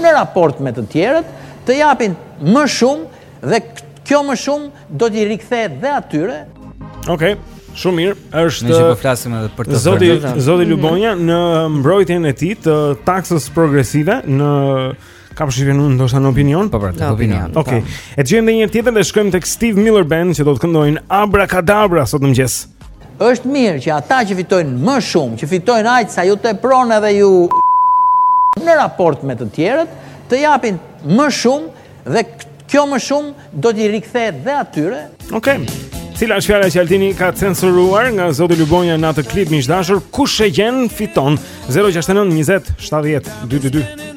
në raport me të tjerët, të japin më shumë Dhe kjo më shumë do t'i rikthehet dhe atyre. Okej. Okay. Shumë mirë. Është Ne po flasim edhe për të. Zoti Zoti Lubonja në mbrojtjen e tij të taksës progresive në Ka qenë ndoshta në opinion? Po, pra, në opinion. Po. Okej. Okay. E dëgjojmë edhe një tjetër dhe shkojmë tek Steve Miller Band që do të këndojnë Abracadabra sot në mëngjes. Është mirë që ata që fitojnë më shumë, që fitojnë aq sa ju tepron edhe ju në raport me të tjerët, të japin më shumë Dhe kjo më shumë do t'i rikthehet dhe atyre. Okej. Okay. Cila është fjala që Altini ka censuruar nga Zoti Lubonja në atë klip miq të dashur? Kush e gjen fiton 069 20 70 222.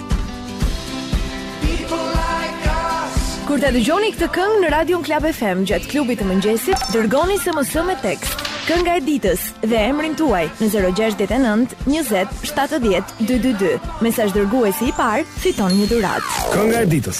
Kur ta dëgjoni këtë këngë në Radion Klab FM gjatë klubit të mëngjesit, dërgoni SMS me tekst Kënga e ditës dhe emrin tuaj në 069 20 70 222. Mesazh dërguesi i parë, fiton një dhuratë. Kënga e ditës.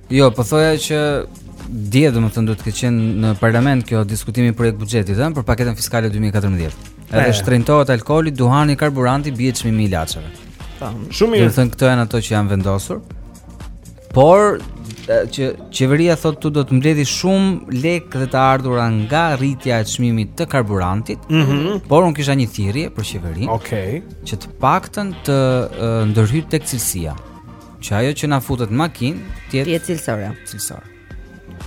Jo, po thoja që dje domethënë duhet të ketë qenë në parlament kjo diskutimi i projekt buxhetit, ëh, për paketën fiskale 2014. Edhe e. shtrenjtohet alkooli, duhani, karburanti, bie çmimi i ilaçeve. Po. Shumë mirë. Domethënë këto janë ato që janë vendosur. Por që qeveria thotë që do të mbledhi shumë lekë dhe të ardhura nga rritja e çmimit të karburantit. Mm -hmm. Por un kisha një thirrje për qeverinë. Okej. Okay. Që të paktën të uh, ndërhyjë tek cilësia. Që ajo që na futet në makinë, të jetë jetë cilësore. Cilësore.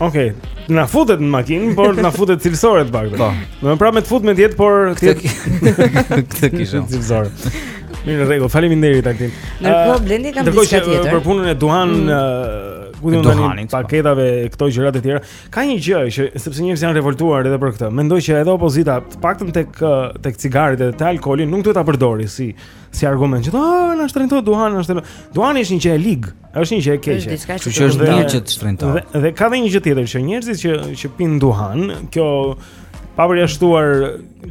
Okej, okay. na futet në makinë, por na futet cilësore të paktën. Po. Domethënë prapë të fut me diet, por këtë këtë kisha. Cilësore. Mirë, rregull. Faleminderit Altin. Ndërkohë uh, Blendi kam diçka tjetër. Për punën e duhanit mm. uh, ku do të ndani po. paketave këto gjëra të tjera. Ka një gjë që sepse njerëzit janë revoltuar edhe për këtë. Mendoj që edhe opozita, të paktën tek uh, tek cigaret edhe te alkooli nuk duhet ta përdori si si argument që ah na u shtrenjtua duhani, se duhani është një gjë e lig, është një gjë e keqe. Kështu që është mirë që të shtrenjtohet. Dhe, dhe ka dhe një gjë tjetër që njerëzit që që pin duhan, kjo pa përjashtuar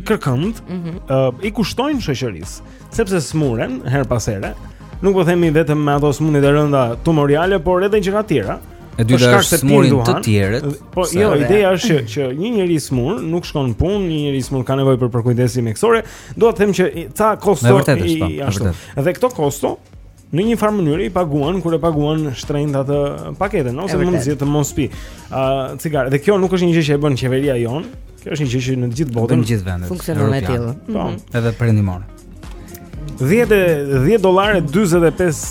kërkënd, mm -hmm. uh, i kushtojnë shoqërisë, sepse smuren her pas here. Nuk po themi vetëm me ato smundje të rënda tumoriale, por edhe gjëra të tjera. E dyta është se smurin të tjerët. Po jo, ideja është që, që një njeri i smur nuk shkon në punë, një njeri i smur ka nevojë për përkujdesje mjekësore, Dua të them që ca kosto po, i ashtu. Dhe këto kosto në një farë mënyre i paguan kur e paguan shtrenjtë atë paketën, ose mund të zgjedhë të mos pi. Ë uh, cigare. Dhe kjo nuk është një gjë që e bën qeveria jonë. Kjo është një gjë që në të gjithë botën, në të gjithë vendet funksionon e tillë. Po, mm -hmm. edhe perëndimore. 10 10 dollarë 45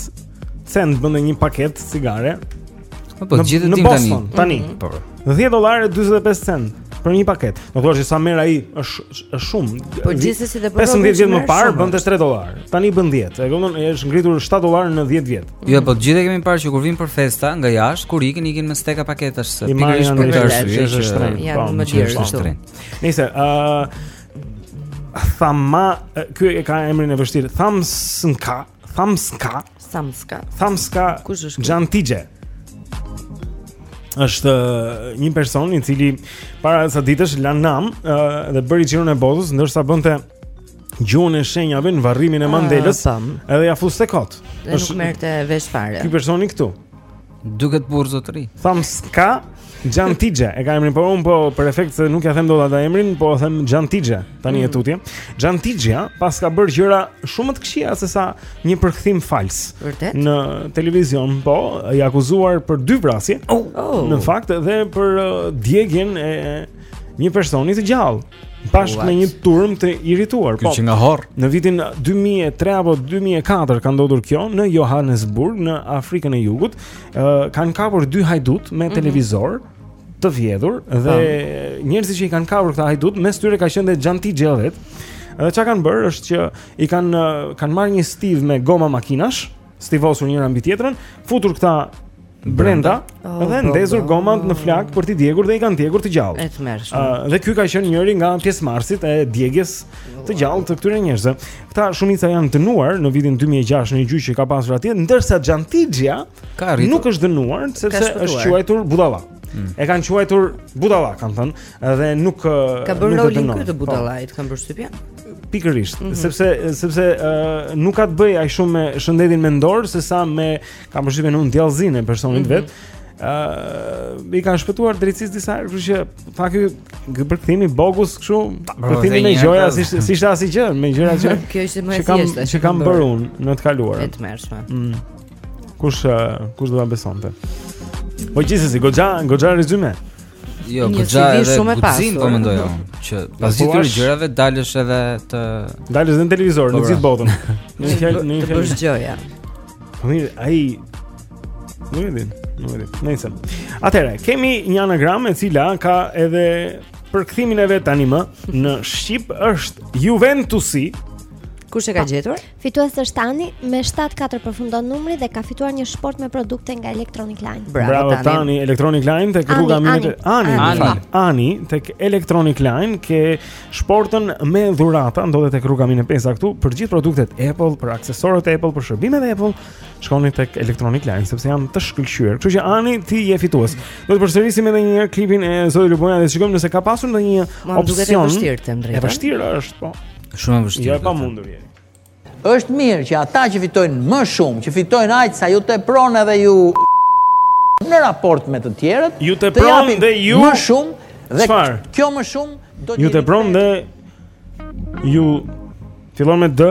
cent bën një paketë cigare. Po gjithë ditën tani. Tani. Mhm. Po. 10 dollarë 45 cent për një paketë. Do të thosha sa merr ai është është shumë. Po gjithsesi dhe për 15 vjet më parë bënte 3 dollar. Tani bën 10. E kupton, është ngritur 7 dollar në 10 vjet. Jo, po të gjithë kemi parë që kur vijnë për festa nga jashtë, kur ikin ikin me steka paketash se pikërisht për këtë arsye që është shtrenjtë. Ja, më shtrenjtë është ashtu. Nëse ë Thama, ky e ka emrin e vështirë. Thamska. Thamska. Thamska. Thamska. Kush është? Xhantixhe. Është uh, një person i cili para sa ditësh la nam uh, dhe bëri xhiron e botës ndërsa bënte gjuhën e shenjave në varrimin e ah, Mandelës. Edhe ja fuste kot. Është nuk merrte vesh fare. Ky personi këtu. Duket burr zotëri. Thamska Xhantixhe, e ka emrin po unë po për efekt se nuk ja them dot atë emrin, po them Xhantixhe. Tani mm. e tutje. Xhantixhja paska bërë gjëra shumë më të këqija se sa një përkthim fals. Vërtet? Në televizion, po, i akuzuar për dy vrasje. Oh. oh. Në fakt edhe për uh, djegjen e një personi të gjallë. bashkë me një turmë të irrituar. Po. Qenka horr. Në vitin 2003 apo 2004 ka ndodhur kjo në Johannesburg në Afrikën e Jugut. Ë uh, kanë kapur dy hajdutë me mhm. televizor. Mm -hmm të vjedhur dhe njerëzit që i kanë kapur këta hajdutë mes tyre ka qenë Xhantixhja vetë. Dhe çka kanë bërë është që i kanë kanë marrë një stivë me goma makinash, Stivosur njëra mbi tjetrën, futur këta brenda oh, dhe ndezur gomat në flakë për t'i djegur dhe i kanë djegur të gjallë. E tmerrshme. Uh, dhe ky ka qenë njëri nga pjesëmarrësit e djegjes të gjallë të këtyre njerëzve. Këta shumica janë dënuar në vitin 2006 në një gjyq që ka pasur atje, ndërsa Xhantixhja nuk është dënuar sepse është quajtur budalla. Mm. E kanë quajtur budalla, kanë thënë, dhe nuk ka bërë rolin këtu të budallait, kam përshtypje. Pikërisht, mm -hmm. sepse sepse uh, nuk ka të bëjë aq shumë me shëndetin mendor se sa me kam përshtypjen unë djallëzinë e personit mm -hmm. vetë. ë uh, i ka shpëtuar drejtësisë disa herë, kështu që tha ky përkthimi bogus kështu, përkthimi me gjoja si s'ishte asnjë gjë, me gjëra që kjo ishte më e thjeshtë. Që kam bërë unë në të kaluarën. E tmerrshme. Mm. Kush uh, kush do ta besonte? Po gjithsesi, goxha, goxha rezume. Jo, një CV shumë e pasur. Po mendoj unë që po pas gjithë këtyre gjërave të dalësh edhe të dalësh në televizor, në po, gjithë botën. Në një fjalë, në një fjalë. Është gjëja. Po mirë, ai nuk e din, nuk e din. Nëse. Atëherë, kemi një anagram e cila ka edhe përkthimin e vet tanimë në shqip është Juventusi. Kush e ka gjetur? Fitues është Tani, me shtatë katër përfundon numri dhe ka fituar një shportë me produkte nga Electronic Line. Bravo, Bravo Tani. Tani, Electronic Line tek Ani, rruga Ani. Mjete- Ani, Ani. më fal. Ani tek Electronic Line ke shportën me dhurata, ndodhet tek rruga Mine Peza këtu për gjithë produktet Apple, për aksesorët Apple, për shërbimet Apple, shkoni tek Electronic Line sepse janë të shkëlqyer. Kështu që Ani ti je fitues. Do të përsërisim edhe një herë klipin e Zoti Luboja dhe shikojmë nëse ka pasur ndonjë Mua më duket e opsion. vështirë të drejtë, E ëh. vështirë është, po. Shumë e vështirë. Jo e pamundur jeni. Është mirë që ata që fitojnë më shumë, që fitojnë aq sa ju tepron edhe ju në raport me të tjerët, ju tepron dhe ju më shumë dhe Çfarë? kjo më shumë do të ju tepron dhe ju fillon me D.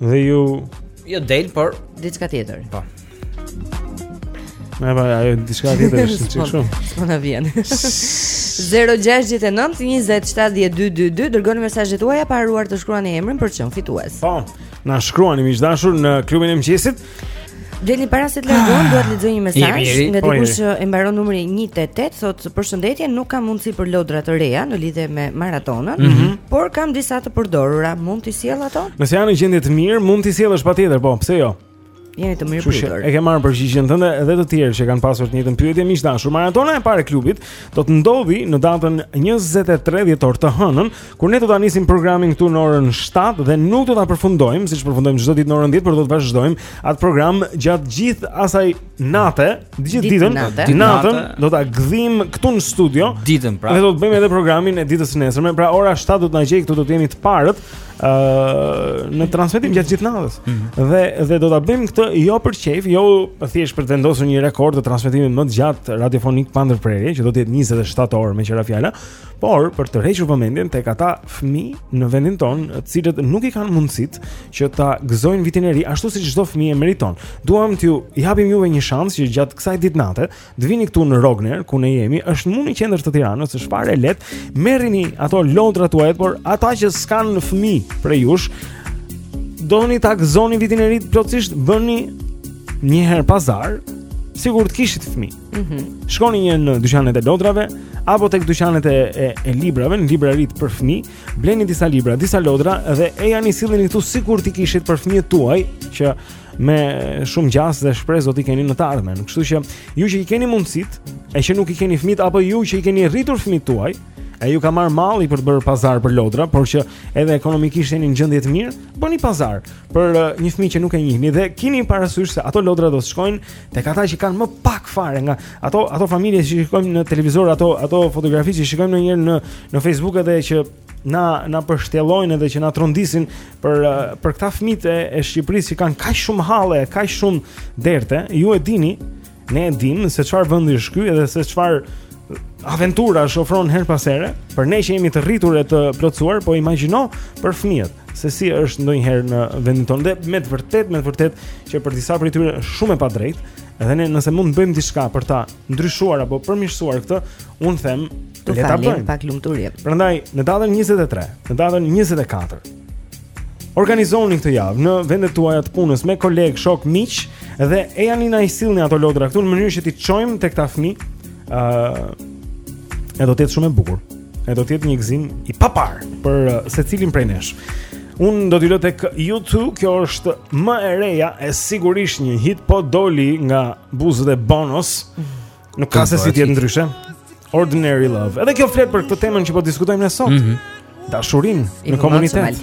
Dhe ju jo del por diçka tjetër. Po. Ne pra, ajo diçka tjetër është çik shumë. Po na vjen. 069 20 70 222 dërgoni mesazhet tuaja pa harruar të shkruani emrin për çmim fitues. Po. Na shkruani miq të dashur në klubin e mëngjesit. Bledi para se të largohem ah, dua të lexoj një mesazh nga po, dikush që e mbaron numri 188, thotë përshëndetje, nuk kam mundësi për lodra të reja në lidhje me maratonën, mm -hmm. por kam disa të përdorura, mund t'i sjell ato? Nëse janë në gjendje të mirë, mund t'i sjellësh patjetër, po, pse jo? Jeni të mirëpritur. E ke marrë përgjigjen tënde edhe të tjerë që kanë pasur të njëjtën pyetje miq të dashur. Maratona e parë e klubit do të ndodhë në datën 23 dhjetor të hënën Kur ne do ta nisim programin këtu në orën 7 dhe nuk do ta përfundojmë, siç përfundojmë çdo ditë në orën 10, por do të vazhdojmë atë program gjatë gjithë asaj nate, gjithë ditën, natën do ta gdhijmë këtu në studio. Ditën pra. Ne do të bëjmë edhe programin e ditës së nesërme, pra ora 7 do të na gjejë këtu do të jemi të parët ë në transmetim gjatë gjithë natës. Mm -hmm. Dhe dhe do ta bëjmë këtë jo për qejf, jo thjesht për të vendosur një rekord të transmetimit më të gjatë radiofonik pa ndërprerje, që do të jetë 27 orë meqë ra fjala, Por për të tërhequr vëmendjen tek ata fëmijë në vendin tonë, të cilët nuk i kanë mundësitë që ta gëzojnë vitin e ri ashtu siç çdo fëmijë e meriton. Duam t'ju japim juve një shans që gjatë kësaj ditë nate të vini këtu në Rogner, ku ne jemi, është mu në qendër të Tiranës, është fare e lehtë. Merrini ato lodrat tuaja, por ata që s'kan fëmijë prej jush, doni ta gëzoni vitin e ri plotësisht, bëni një herë pazar, sikur të kishit fëmijë. Mm -hmm. Shkoni një në dyqanet e lodrave apo tek dyqanet e, e, e librave, në libraritë për fëmijë, bleni disa libra, disa lodra dhe ejani sillni këtu sikur t'i kishit për fëmijët tuaj që me shumë gjasë dhe shpresë do t'i keni në të ardhmen. Kështu që ju që i keni mundësitë, e që nuk i keni fëmijët, apo ju që i keni rritur fëmijët tuaj, e ju ka marrë malli për të bërë pazar për lodra, por që edhe ekonomikisht jeni në gjendje të mirë, bëni pazar për uh, një fëmijë që nuk e njihni dhe kini parasysh se ato lodra do të shkojnë Tek ata që kanë më pak fare nga ato ato familje që shikojmë në televizor, ato ato fotografi që shikojmë ndonjëherë në në Facebook edhe që na na përshtjellojnë edhe që na trondisin për uh, për këta fëmijë e, e Shqipërisë që kanë kaq shumë halle, kaq shumë derte, ju e dini, ne e dimë se çfarë vendi është ky edhe se çfarë aventurash ofron herë pas here, për ne që jemi të rritur e të plotësuar, po imagjino për fëmijët. se si është ndonjëherë në vendin tonë dhe me të vërtetë, me të vërtetë që për disa prej tyre është shumë e padrejtë, edhe ne nëse mund të bëjmë diçka për ta ndryshuar apo përmirësuar këtë, unë them le ta bëjmë pak lumturi. Prandaj në datën 23, në datën 24 Organizoni këtë javë në vendet tuaja të punës me kolegë, shokë, miq dhe ejani na i sillni ato lodra këtu në mënyrë që t'i çojmë te këta fëmijë. ë uh, E do të jetë shumë e bukur. E do të jetë një gëzim i paparë për uh, secilin prej nesh. Unë do t'ju lë tek U2, kjo është më e reja e sigurisht një hit po doli nga buzët e Bonos. Nuk ka se si të jetë ndryshe. Ordinary Love. Edhe kjo flet për këtë temën që po diskutojmë ne sot. Mm -hmm. Dashurinë në komunitet.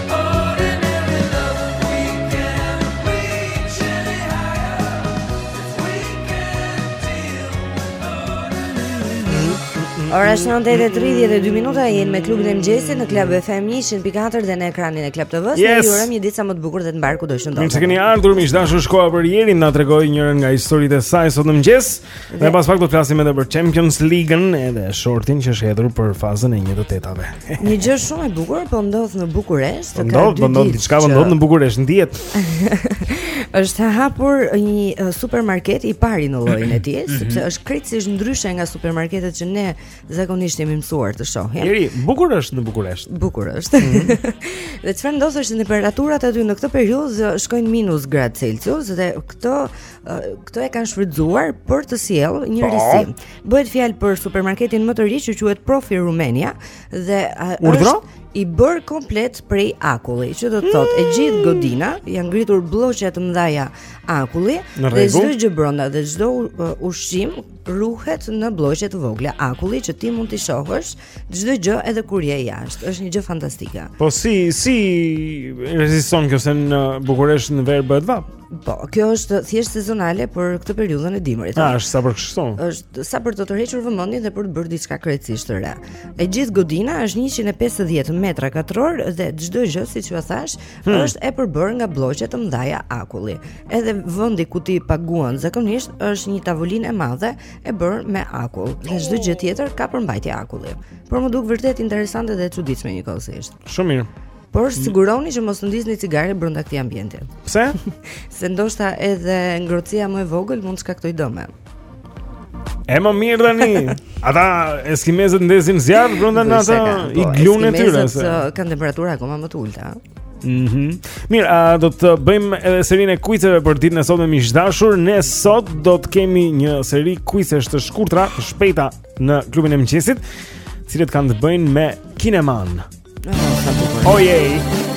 Ora është 9 e 32 minuta, jemi me klubin e mëngjesit në Club FM 100.4 dhe në ekranin e Club TV-së. Yes. Ne ju urojmë një ditë sa më të bukur dhe të mbarë kudo që ndodheni. Mirë se keni ardhur, miq të dashur, pak kohë më parë Eri na tregoi njërën nga historitë e saj sot në mëngjes. Ne pas pak do të flasim edhe për Champions League-n edhe shortin që është hedhur për fazën e 1/8-ave. Një gjë shumë e bukur po ndodh në Bukuresht, po ndodh po diçka. Diçka po ndodh në Bukuresht, ndihet. Është hapur një supermarket i pari në llojin e tij, mhm. sepse është krejtësisht ndryshe nga supermarketet që ne zakonisht jemi mësuar të shohim. Eri, bukur është në Bukuresht. Bukur është. Mhm. Dhe çfarë ndodh është temperaturat aty në këtë periudhë shkojnë minus gradë Celsius dhe këto Këto e kanë shfrytzuar për të sjellë një po. risi. Bëhet fjalë për supermarketin më të ri që quhet Profi Romania dhe është i bërë komplet prej akulli, që do të thotë e gjithë godina janë ngritur blloqe të mëdha akulli dhe çdo gjë brenda dhe çdo ushqim ruhet në blloqe të vogla akulli që ti mund t'i shohësh Çdo gjë edhe kur je jashtë, është një gjë fantastike. Po si si reziston kjo se në Bukuresht në verë bëhet vapë? Po, kjo është thjesht sezonale për këtë periudhën e dimrit. A është sa për kështu? Është sa për të tërhequr vëmendjen dhe për të bërë diçka krejtësisht të re. E gjithë godina është 150 metra katrorë dhe çdo gjë siç ju thashë hmm. është e përbërë nga blloqe të mëdha akulli. Edhe vendi ku ti paguan zakonisht është një tavolinë e madhe e bërë me akull dhe çdo gjë tjetër ka përmbajtje akulli. Por më duket vërtet interesante dhe e çuditshme njëkohësisht. Shumë mirë. Por siguroni që mos të ndizni cigare brenda këtij ambienti. Pse? Se ndoshta edhe ngrohtësia më e vogël mund të shkaktojë dëme. E mo mirë tani. Ata eskimezët ndezin zjarr brenda në ato iglutë e tyre. Eskimezët kanë temperatura akoma më të ulta. Mhm. Mm Mirë, a do të bëjmë edhe serinë e kuiceve për ditën e sotme miq të dashur. Ne sot do të kemi një seri kuicesh të shkurtra, të shpejta në klubin e mëngjesit, të cilat kanë të bëjnë me kinemanë. Oh yeah.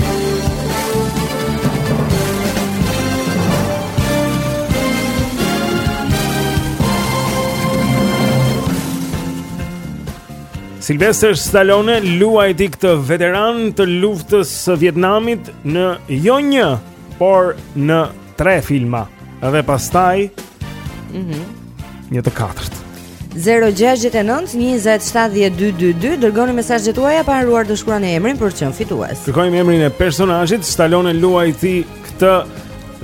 Sylvester Stallone luajti këtë veteran të luftës së Vietnamit në jo një, por në tre filma. Dhe pastaj, mm -hmm. një të katërt. 0-6-9-27-12-2 Dërgoni mesazhet tuaja pa harruar të shkruani emrin për të qenë fitues Kërkojmë emrin e personazhit Stallone luajti këtë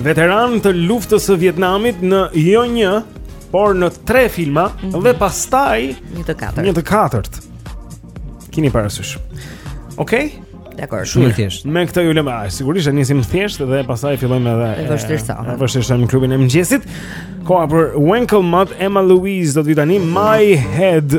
veteran të luftës së Vietnamit në jo një por në tre filma mm -hmm. dhe pastaj një të katërt. Një të katërt. Kini parasysh. Okej? Okay? Dakord, shumë thjesht. Me këtë ju lëmë, sigurisht e nisim thjesht dhe pastaj fillojmë edhe. E vështirësojmë. E vështirësojmë klubin e mëngjesit. Koha për Wankelmut Emma Louise do të vijë tani My Head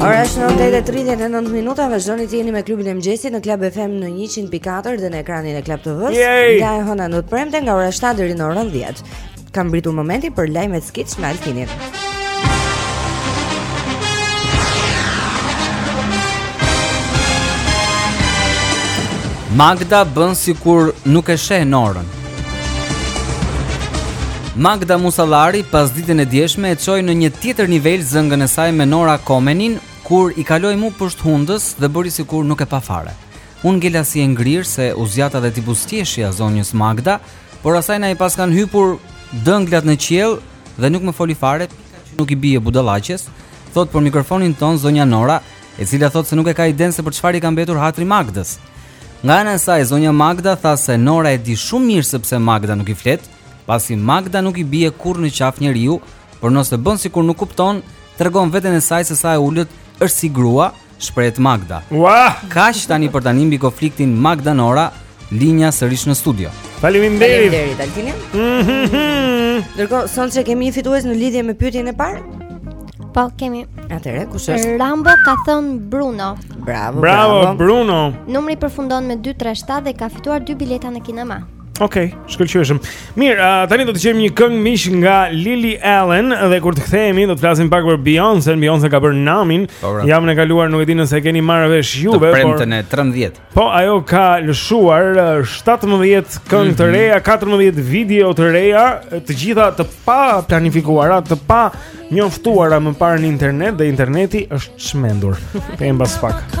Ora është 8:39 minuta, vazhdoni të jeni me klubin e mëngjesit në Club FM në 100.4 dhe në ekranin e Club TV-së. Nga e hëna në të premte nga ora 7 deri në orën 10. Ka mbërritur momenti për lajmet skeç me Altinin. Magda bën sikur nuk e sheh Norën. Magda Musallari pasditen e djeshme e çoi në një tjetër nivel zënkën e saj me Nora Komenin, kur i kaloi mu poshtë hundës dhe bëri sikur nuk e pa fare. Unë ngela si e ngrirë se u zgjata dhe t'i buzëqeshja zonjës Magda, por asaj na i paskan hypur dënglat në qiell dhe nuk më foli fare, pika që nuk i bie budallaqes, thotë për mikrofonin tonë zonja Nora, e cila thotë se nuk e ka idenë se për çfarë i ka mbetur hatri Magdës. Nga ana e saj, zonja Magda tha se Nora e di shumë mirë se pse Magda nuk i flet, pasi Magda nuk i bie kurrë në qafë njeriu, por nëse bën sikur nuk kupton, tregon veten e saj se sa e ulët është si grua, shprehet Magda. Ua! Kaq tani për tani mbi konfliktin Magda Nora, Linja sërish në studio. Faleminderit. Faleminderit Altini. Mhm. Dëgjo Soni kemi një fitues në lidhje me pyetjen e parë. Po kemi. Atëre kush është? Rambo ka thën Bruno. Bravo, bravo. Bravo Bruno. Numri përfundon me 237 dhe ka fituar dy bileta në kinema. Okej, okay, shkëlqyeshëm. Mirë, uh, tani do të dëgjojmë një këngë miq nga Lily Allen dhe kur të kthehemi do të flasim pak për Beyoncé. Beyoncé ka bërë namin. Po, Javën e kaluar, nuk e di nëse e keni marrë vesh juve, por. Të premten e 13. Po, ajo ka lëshuar 17 këngë të mhm. reja, 14 video të reja, të gjitha të paplanifikuara, të panjoftuara më parë në internet dhe interneti është çmendur. Kthehemi mbas pak.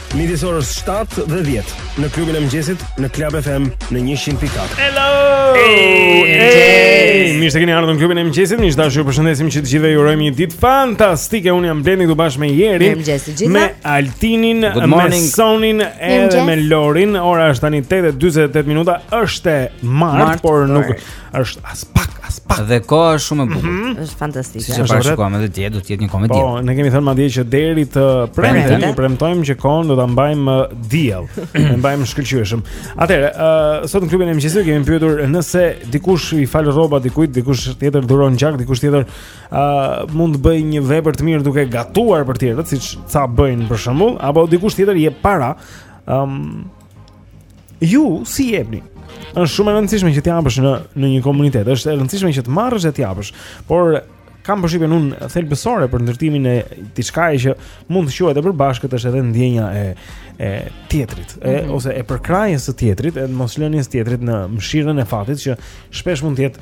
Midis orës 7 dhe 10 në klubin e mëngjesit në Club FM në 100.4. Hello! Hey! Mirë se keni ardhur në klubin e mëngjesit. Miq të dashur, ju përshëndesim që të gjithëve ju urojmë një ditë fantastike. Unë jam Blendi këtu bashkë me Jerin, Mirëmëngjes të gjithëve. me Altinin, Good me morning. Sonin edhe Mirëmëngjes. me Lorin. Ora është tani 8:48 minuta. Është e martë, Martë, por nuk Është aspak, aspak. Dhe koha është shumë e bukur. Mm -hmm. Është fantastike. Siç parashikuam edhe dje, do të jetë një kohë me diell. Po, ne kemi thënë madje që deri të premten, ne premtojmë që kohën do ta mbajmë uh, diell. Ne mbajmë shkëlqyeshëm. Atëherë, uh, sot në klubin e mëngjesit kemi pyetur nëse dikush i fal rroba dikujt, dikush tjetër dhuron gjak, dikush tjetër uh, mund të bëjë një vepër të mirë duke gatuar për të tjerët, siç ca bëjnë për shembull, apo dikush tjetër jep para. Ëm um, Ju si jepni? Është shumë e rëndësishme që të japësh në në një komunitet. Është e rëndësishme që të marrësh dhe të japësh. Por kam përshtypjen unë thelbësore për ndërtimin e diçkaje që mund të quhet e përbashkët është edhe ndjenja e e tjetrit, e mm -hmm. ose e përkrahjes së tjetrit, e moslënies së tjetrit në mëshirën e fatit që shpesh mund të jetë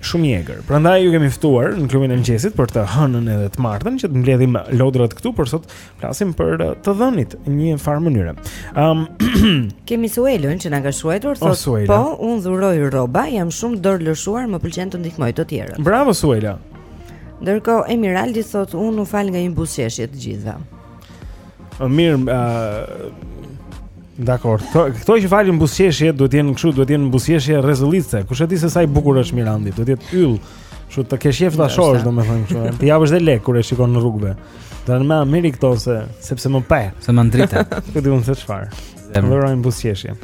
shumë i egër. Prandaj ju kemi ftuar në klubin e mëngjesit për të hënën edhe të martën që të mbledhim lodrat këtu, por sot Flasim për të dhënit në një farë mënyre. Ëm um, kemi Suelën që na ka shkruajtur thotë po un dhuroj rroba, jam shumë dorëlëshuar, më pëlqen të ndihmoj të tjerët. Bravo Suela. Ndërkohë Emiraldi thotë un u fal nga një buzëqeshje të gjithëve. Mirë, uh, Dakor. Këto që falin buzëqeshje duhet të jenë kështu, duhet të jenë buzëqeshje rrëzëllitëse. Kush e di se sa i bukur është Emiraldi, duhet të jetë yll. Kështu të kesh qejf ta shohësh, domethënë kështu. T'i japësh dhe lek kur e shikon rrugëve. Do të na merr këto se Sepse më pa Se më ndrita Ku di unë se çfarë Më dhurojnë buzëqeshje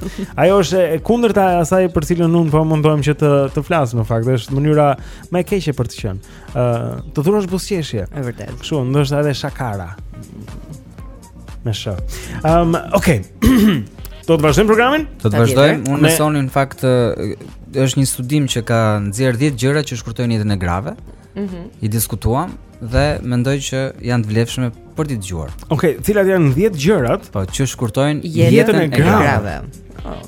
Ajo është e kundërta asaj për cilën unë po mundohem që të, të flas në fakt është mënyra më e keqe për të qënë uh, Të dhurosh buzëqeshje E vërtet Kështu, ndoshta edhe shakara Me shë um, Ok Do të vazhdojmë programin? Do të vazhdojmë. Unë me... në fakt është një studim që ka nxjerr 10 gjëra që shkurtojnë jetën e grave. Mm -hmm. I diskutuam dhe mendoj që janë të vlefshme për t'i dëgjuar. Okej, okay, cilat janë 10 gjërat? Po, që shkurtojnë jetën, jetën e grave. Oh.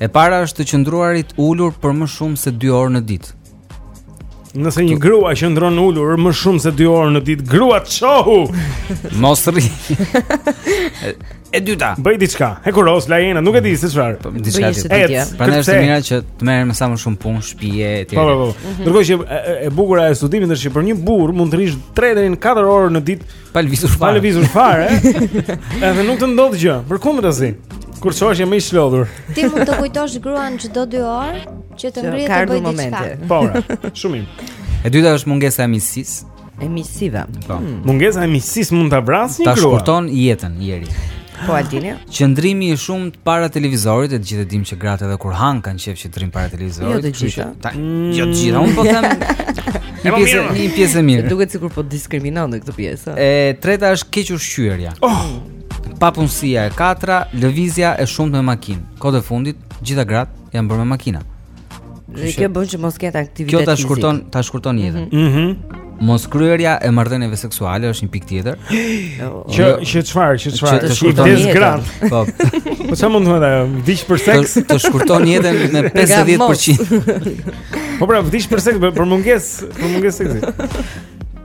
E para është të qëndruarit ulur për më shumë se 2 orë në ditë. Nëse një grua qëndron ulur më shumë se 2 orë në ditë, grua çohu. Mos rri. E dyta. Bëj diçka. Hekuros, laj enët, nuk e di se çfarë. Po diçka tjetër. Ec. Prandaj është mira që të merren me sa më shumë punë shtëpi e etj. Po po po. Mhm. Ndërkohë që e bukura e studimit është që për një burr mund të rrish 3 deri në 4 orë në ditë pa lëvizur fare. Pa lëvizur fare. Edhe nuk të ndodh gjë. Përkundrazi. Kur çohesh je më i shlodhur. Ti mund të kujtosh gruan çdo 2 orë që të ngrihet të bëjë diçka. Po. Shumë mirë. E dyta është mungesa e miqësisë. E miqësive. Po. Hmm. Mungesa e miqësisë mund ta vrasë një grua. Ta shkurton jetën ieri. Po Altini. Qëndrimi i shumtë para televizorit, e të gjithë dimë që gratë edhe kur hanë kanë qejf që të rrinë para televizorit. Jo të gjitha. Ta, jo të gjitha, unë po them. Një pjesë, një pjesë e mirë. Duket sikur po diskriminon në këtë pjesë. E treta është kequshqyerja. Oh. Papunësia e katra, lëvizja e shumtë me makinë. Kohët e fundit, gjitha gratë janë bërë me makina. Dhe kjo bën që mos ketë aktivitet fizik. Kjo ta shkurton, ta shkurton jetën. Mhm. Mm mm moskryerja e marrëdhënieve seksuale është një pikë tjetër. Që që çfarë, që çfarë? Të shkurton jetën. Po. Po çfarë mund të thonë ajo? Vdiq për seks? Të shkurton jetën me 50%. Po pra, vdiq për seks, për mungesë, për mungesë seksi.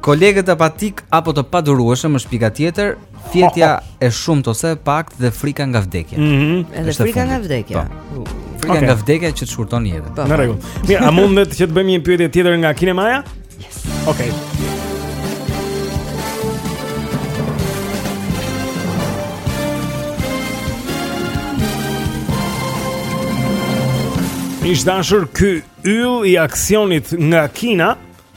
Kolegët apatik apo të padurueshëm është pika tjetër, Fjetja e shumtë ose e paktë dhe frika nga vdekja. Mhm. Mm Edhe frika nga vdekja. Po. Frika okay. nga vdekja që të shkurton jetën. Po. Në rregull. Mirë, a mundet që të bëjmë një pyetje tjetër nga kinemaja? Yes. Okej. Okay. I shumëdashur ky yll i aksionit nga Kina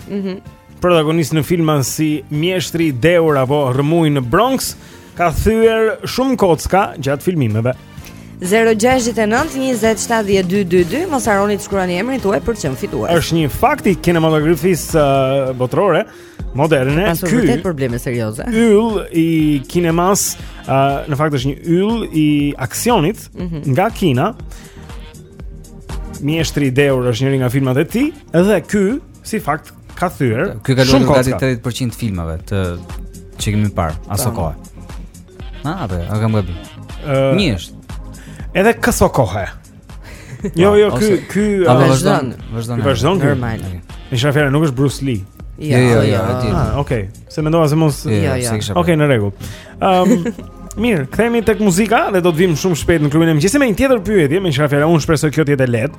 Mhm. Mm Protagonist në filma si Mjeshtri i Dehur apo Rrëmujë në Bronx ka thyer shumë kocka gjatë filmimeve. 0692070222 mos harroni të shkruani emrin tuaj për të qenë fitues. Është një fakt i kinematografisë uh, botërore moderne. Ka vërtet probleme serioze. Yll i kinemasë, uh, në fakt është një yll i aksionit mm -hmm. nga Kina. Mjeshtri i Dehur është njëri nga filmat e tij. Edhe ky si fakt ka thyer ky ka luajtur gati 30% të filmave të që kemi parë aso kohë. Na, apo, e kam gabim. Ëh. Një është. Edhe këso kohe. Jo, jo, ky ky vazhdon, vazhdon. Vazhdon normal. Me që ra fjala nuk është Bruce Lee. Jo, jo, jo, e di. Ah, okay. Se mendova se mos. Jo, jo. Okay, në rregull. Ëm ehm, Mirë, kthehemi tek muzika dhe do të vijmë shumë shpejt në klubin e mëngjesit me një tjetër pyetje, me çfarë fjalë unë shpresoj kjo të jetë e lehtë.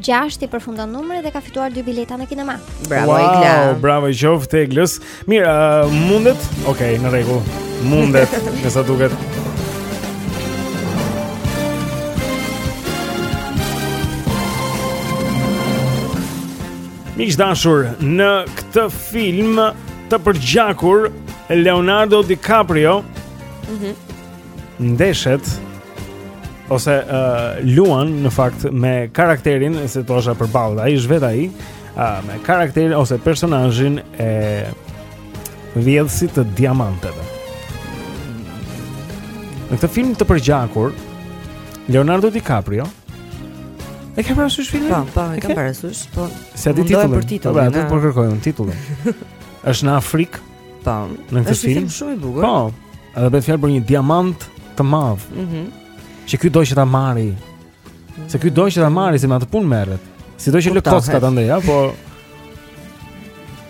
6 i përfundon numri dhe ka fituar dy bileta në kinema. Bravo wow, Egla. Bravo i qoftë Eglës. Mirë, uh, mundet? Okej, në rregull. Mundet, me sa duket. Miq dashur, në këtë film të përgjakur Leonardo DiCaprio, mhm, mm ndeshet ose uh, luan në fakt me karakterin se thosha përballë, ai është vetë ai, uh, me karakterin ose personazhin e vjedhësit të diamanteve. Në këtë film të përgjakur, Leonardo DiCaprio, E ke parasysh filmin? Po, po, e kam parasysh, po. S'e di titullin. Për titullin, po, po kërkojmë titullin. Është në Afrikë, Po. Në këtë film. Është shumë i bukur. Po. Edhe bëhet fjalë për një diamant të madh. Mhm. Mm që ky do që ta marrë. Se ky do që ta marrë se me atë punë merret. Sido që lë kockat andaj, ja, po.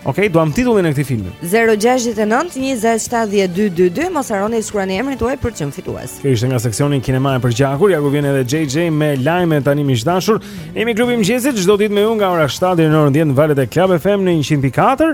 Okej, duam titullin e këtij filmi. 069 2070222 mos harroni të shkruani emrin tuaj për të qenë fitues. Kjo ishte nga seksioni kinema e përgjakur, ja ku vjen edhe JJ me lajme tani miq dashur. Jemi klubi i mëngjesit çdo ditë me ju nga ora 7 deri në orën 10 në valët e Club FM në 104.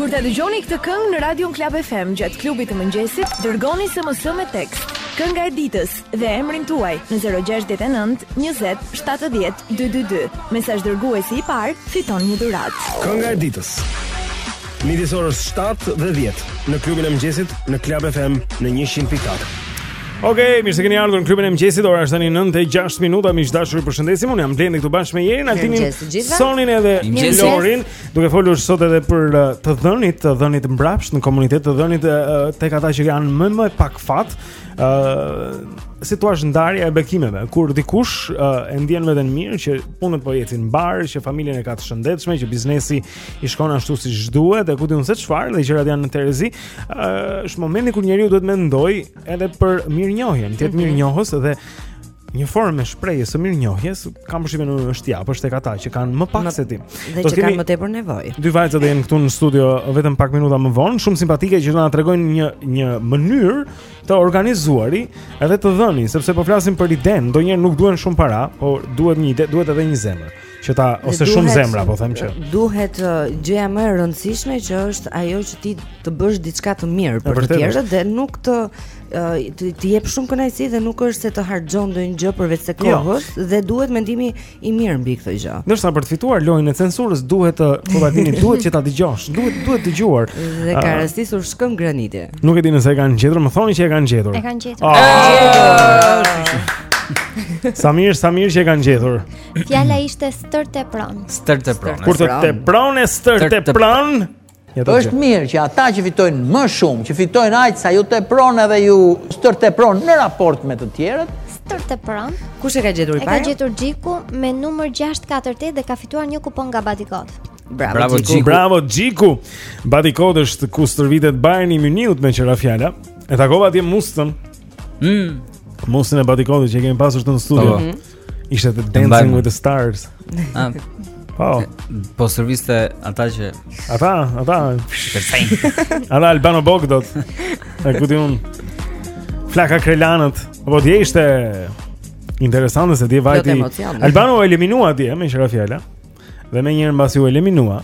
Kur ta dëgjoni këtë këngë në Radion Klab FM gjatë klubit të mëngjesit, dërgoni SMS me tekst. Kënga e ditës dhe emrin tuaj në 069 20 70 222. Mesazh dërguesi i parë, fiton një dhuratë. Kënga e ditës. Midis orës 7 dhe 10 në klubin e mëngjesit në Klab FM në 100.4. Ok, mirë se keni ardhur në klubin e mëngjesit. Ora është tani 9:06 minuta. Miq dashur, ju përshëndesim. Unë jam Blendi këtu bashkë me Jerin, Altinin, Sonin edhe Lorin, duke folur sot edhe për uh, të dhënit, të dhënit mbrapsht në komunitet, të dhënit uh, uh, tek ata që janë më më pak fat. ë Si thua ndarja e bekimeve, kur dikush e ndjen veten mirë që punët po ecin mbarë, që familjen e ka të shëndetshme, që biznesi i shkon ashtu siç duhet, e ku di unë se çfarë, dhe gjërat janë në terezi, është momenti kur njeriu duhet mendoj edhe për mirënjohjen, të jetë mhm. mirënjohës dhe një formë e shprehjes së mirënjohjes, kam përshtypjen unë është ja, është tek ata që kanë më pak se ti. Dhe që kanë më tepër nevojë. Dy vajzat janë këtu në studio vetëm pak minuta më vonë, shumë simpatike që do na tregojnë një një mënyrë të organizuari edhe të dhëni, sepse po flasim për idenë, ndonjëherë nuk duhen shumë para, por duhet një ide, duhet edhe një zemër. që ta do shumë zemra po them që duhet uh, gjëja më e rëndësishme që është ajo që ti të bësh diçka të mirë për të tjerët dhe nuk të uh, të, të jep shumë kënaqësi dhe nuk është se të harxhon ndonjë gjë përveç se jo. kohës jo. dhe duhet mendimi i mirë mbi këtë gjë. Ndërsa për të fituar lojën e censurës duhet të kubatini duhet që ta dëgjosh, duhet duhet dëgjuar. Dhe ka uh, rastisur shkëmb graniti. Nuk e di nëse e kanë gjetur, më thoni që e kanë gjetur. E kanë gjetur. Oh! Sa mirë, sa mirë që e kanë gjetur. Fjala ishte stërtepron. Stërtepron. Kur të tepron e stërtepron. Po është mirë që ata që fitojnë më shumë, që fitojnë aq sa u tepron edhe u stërtepron në raport me të tjerët, stërtepron. Kush e ka gjetur i pari? E ka gjetur Xhiku me numër 648 dhe ka fituar një kupon nga Batikot. Bravo, Bravo Xhiku. Bravo Xhiku. Batikot është ku stërvitet Bayerni i Mynihut meqë ra fjala. E takova atje Mustën. Mm. Mustën e Batikotit që kemi pasur këtu në studio. Mm -hmm. Ishte te Dancing with the Stars. Ah. Po. Po serviste ata që ata, ata. Ata Albano Bogdot. A ku di unë? Flaka Krelanët. Apo dje ishte interesante se dje vajti. Albano u eliminua dje meqë ra fjala. Dhe më njëherë mbasi u eliminua,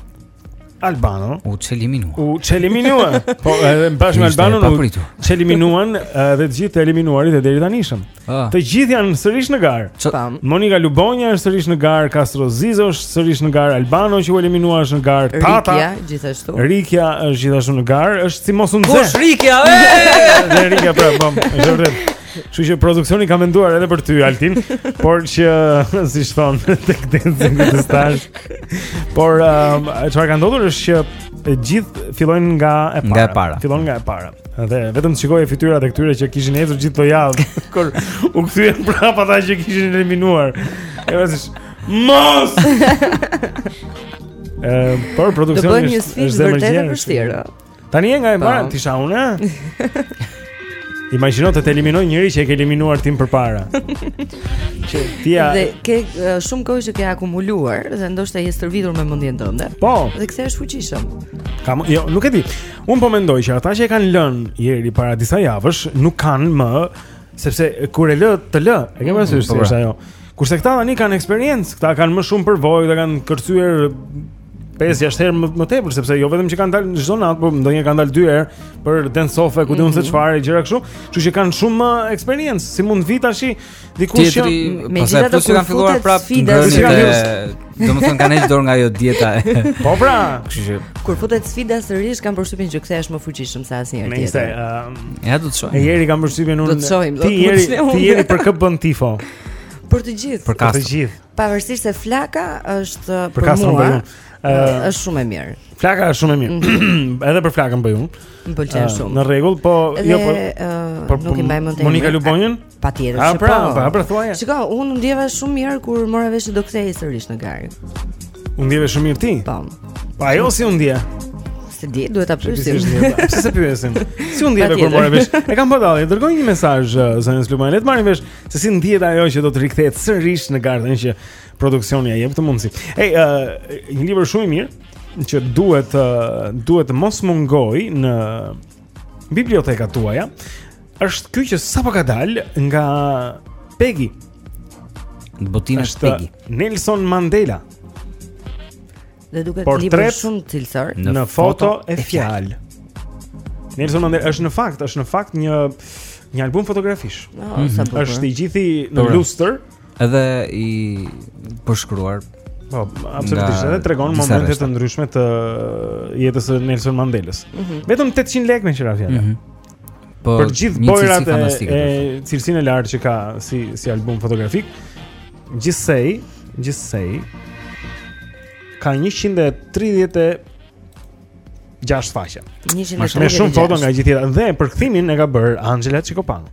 Albano u çeliminua. U çeliminua. Po edhe bashkë me Albanon u çeliminuan dhe të gjithë të eliminuarit e deritanishëm. Ah. Të gjithë janë sërish në garë. Tam. Monika Lubonja është sërish në garë, Kastro Zizo është sërish në garë, Albano që u eliminua është në garë, Tata. Rikja gjithashtu. Rikja është gjithashtu në garë, është si mos u nxeh. Kush Rikja? Dhe Rikja pra, bom, është vërtet. Kështu që produksioni ka menduar edhe për ty Altin, por që si thonë tek Dancing with the Stars. Por um, çfarë ka ndodhur është që e gjithë fillojnë nga e para. Nga e para. Fillon nga e para. Dhe vetëm të shikoje fytyrat e këtyre që kishin ecur gjithë ato javë, kur u kthyen prapë ata që kishin eliminuar. E vazhdish. Mos. Ëm, por produksioni është vërtet e vështirë. Tani inat të madh do kisha unë. Imagjino të të eliminojë njëri që e ke eliminuar ti më përpara. Që ti ia Dhe ke shumë kohë që ke akumuluar dhe ndoshta je stërvitur me mendjen tënde. Po. Dhe kthehesh fuqishëm. Kam jo, nuk e di. Unë po mendoj që ata që e kanë lënë Jeri para disa javësh nuk kanë më sepse kur e lë të lë, e ke parasysh mm, po, se pra. është ajo. Kurse këta tani kanë eksperiencë, këta kanë më shumë përvojë dhe kanë kërcyer 5 6 herë më, më tepër sepse jo vetëm që kanë dalë çdo natë, por ndonjëherë kanë dalë dy herë për dance off e ku di unë se mhm. çfarë gjëra kështu. Kështu që kanë shumë uh, experience, si mund të vijë tash dikush që megjithatë do të kanë filluar prapë sfida si kanë. Domethënë kanë hequr dorë nga ajo dieta. Po pra, kështu që kur futet sfida sërish kam përshtypjen që kthehesh më fuqishëm se asnjëherë tjetër. Nëse um, ja do të shohim. Jeri kam përshtypjen unë. Do të shohim. Ti Jeri, ti Jeri për kë bën tifo? Për të gjithë. Për të gjithë. Pavarësisht se flaka është për, për mua, është shumë e mirë. Flaka është shumë e mirë. Mhm. Edhe për flakën bëj unë. Më pëlqen shumë. Në rregull, po jo po. Por nuk i mbaj mend. Monika Lubonjën? Patjetër. Ah, pra, po. pra, pra Shikoj, unë u ndjeva shumë mirë kur mora vesh se do kthehej sërish në garë. U ndjeve shumë mirë ti? Po. Po ajo si u ndje? S'e di, duhet ta pyesim. Pse s'e pyesim? Si u ndjeve kur more vesh? E kam padalli, dërgoji një mesazh zonjës Lubonja, le të marrim vesh. Se si ndihet ajo që do të rikthehet sërish në garë, që produksioni ia jep këtë mundësi. Ej, uh, një libër shumë i mirë që duhet uh, duhet të mos mungojë në bibliotekat tuaja. Është ky që sapo ka dalë nga Pegi. Botime Pegi. Nelson Mandela. Dhe duket Portret libër shumë cilësor në, në foto, foto e fjalë. Nelson Mandela është në fakt, është në fakt një një album fotografish. Oh, mm -hmm. Është i gjithi në lustër, edhe i përshkruar. Po, absolutisht, edhe tregon momente të ndryshme të jetës së Nelson Mandelës. Mm -hmm. Vetëm 800 lekë me thënë të drejtën fjalë. Mm -hmm. për, për gjithë bojrat e, e cilësinë e lartë që ka si si album fotografik. Gjithsej, gjithsej ka 136 faqe. 136. Me shumë foto nga gjithë të tjerat dhe përkthimin e ka bërë Anxhela Çikopano.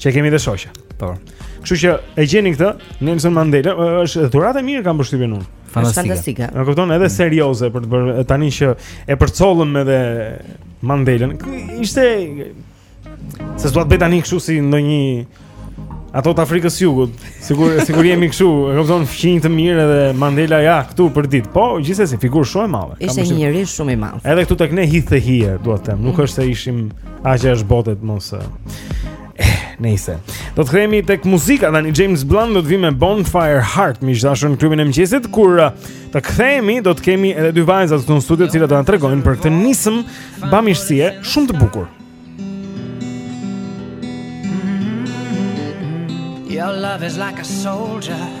Që e kemi dhe shoqe. Po. Kështu që e gjeni këtë, Nelson Mandela, është dhuratë e mirë kam përshtypjen unë. Fantastike. E kupton edhe mm. serioze për të bërë tani që e përcollëm edhe Mandelën. Ishte se s'do të bëj tani kështu si ndonjë nga ato të Afrikës së Jugut. Sikur sikur jemi kështu, e kupton fqinjë të mirë edhe Mandela ja këtu për ditë. Po, gjithsesi figurë shumë e madhe. Ishte një njeri shumë i madh. Edhe këtu tek ne hidhte hije, dua të them, nuk mm. është se ishim Aq është, botës mos e... Eh, nejse. Do të kthehemi tek muzika tani James Blunt do të vijë me Bonfire Heart miq të dashur në klubin e mëngjesit kur uh, të kthehemi do të kemi edhe dy vajza këtu në studio të cilat do na tregojnë për këtë nisëm bamirësie shumë të bukur. Your love is like a soldier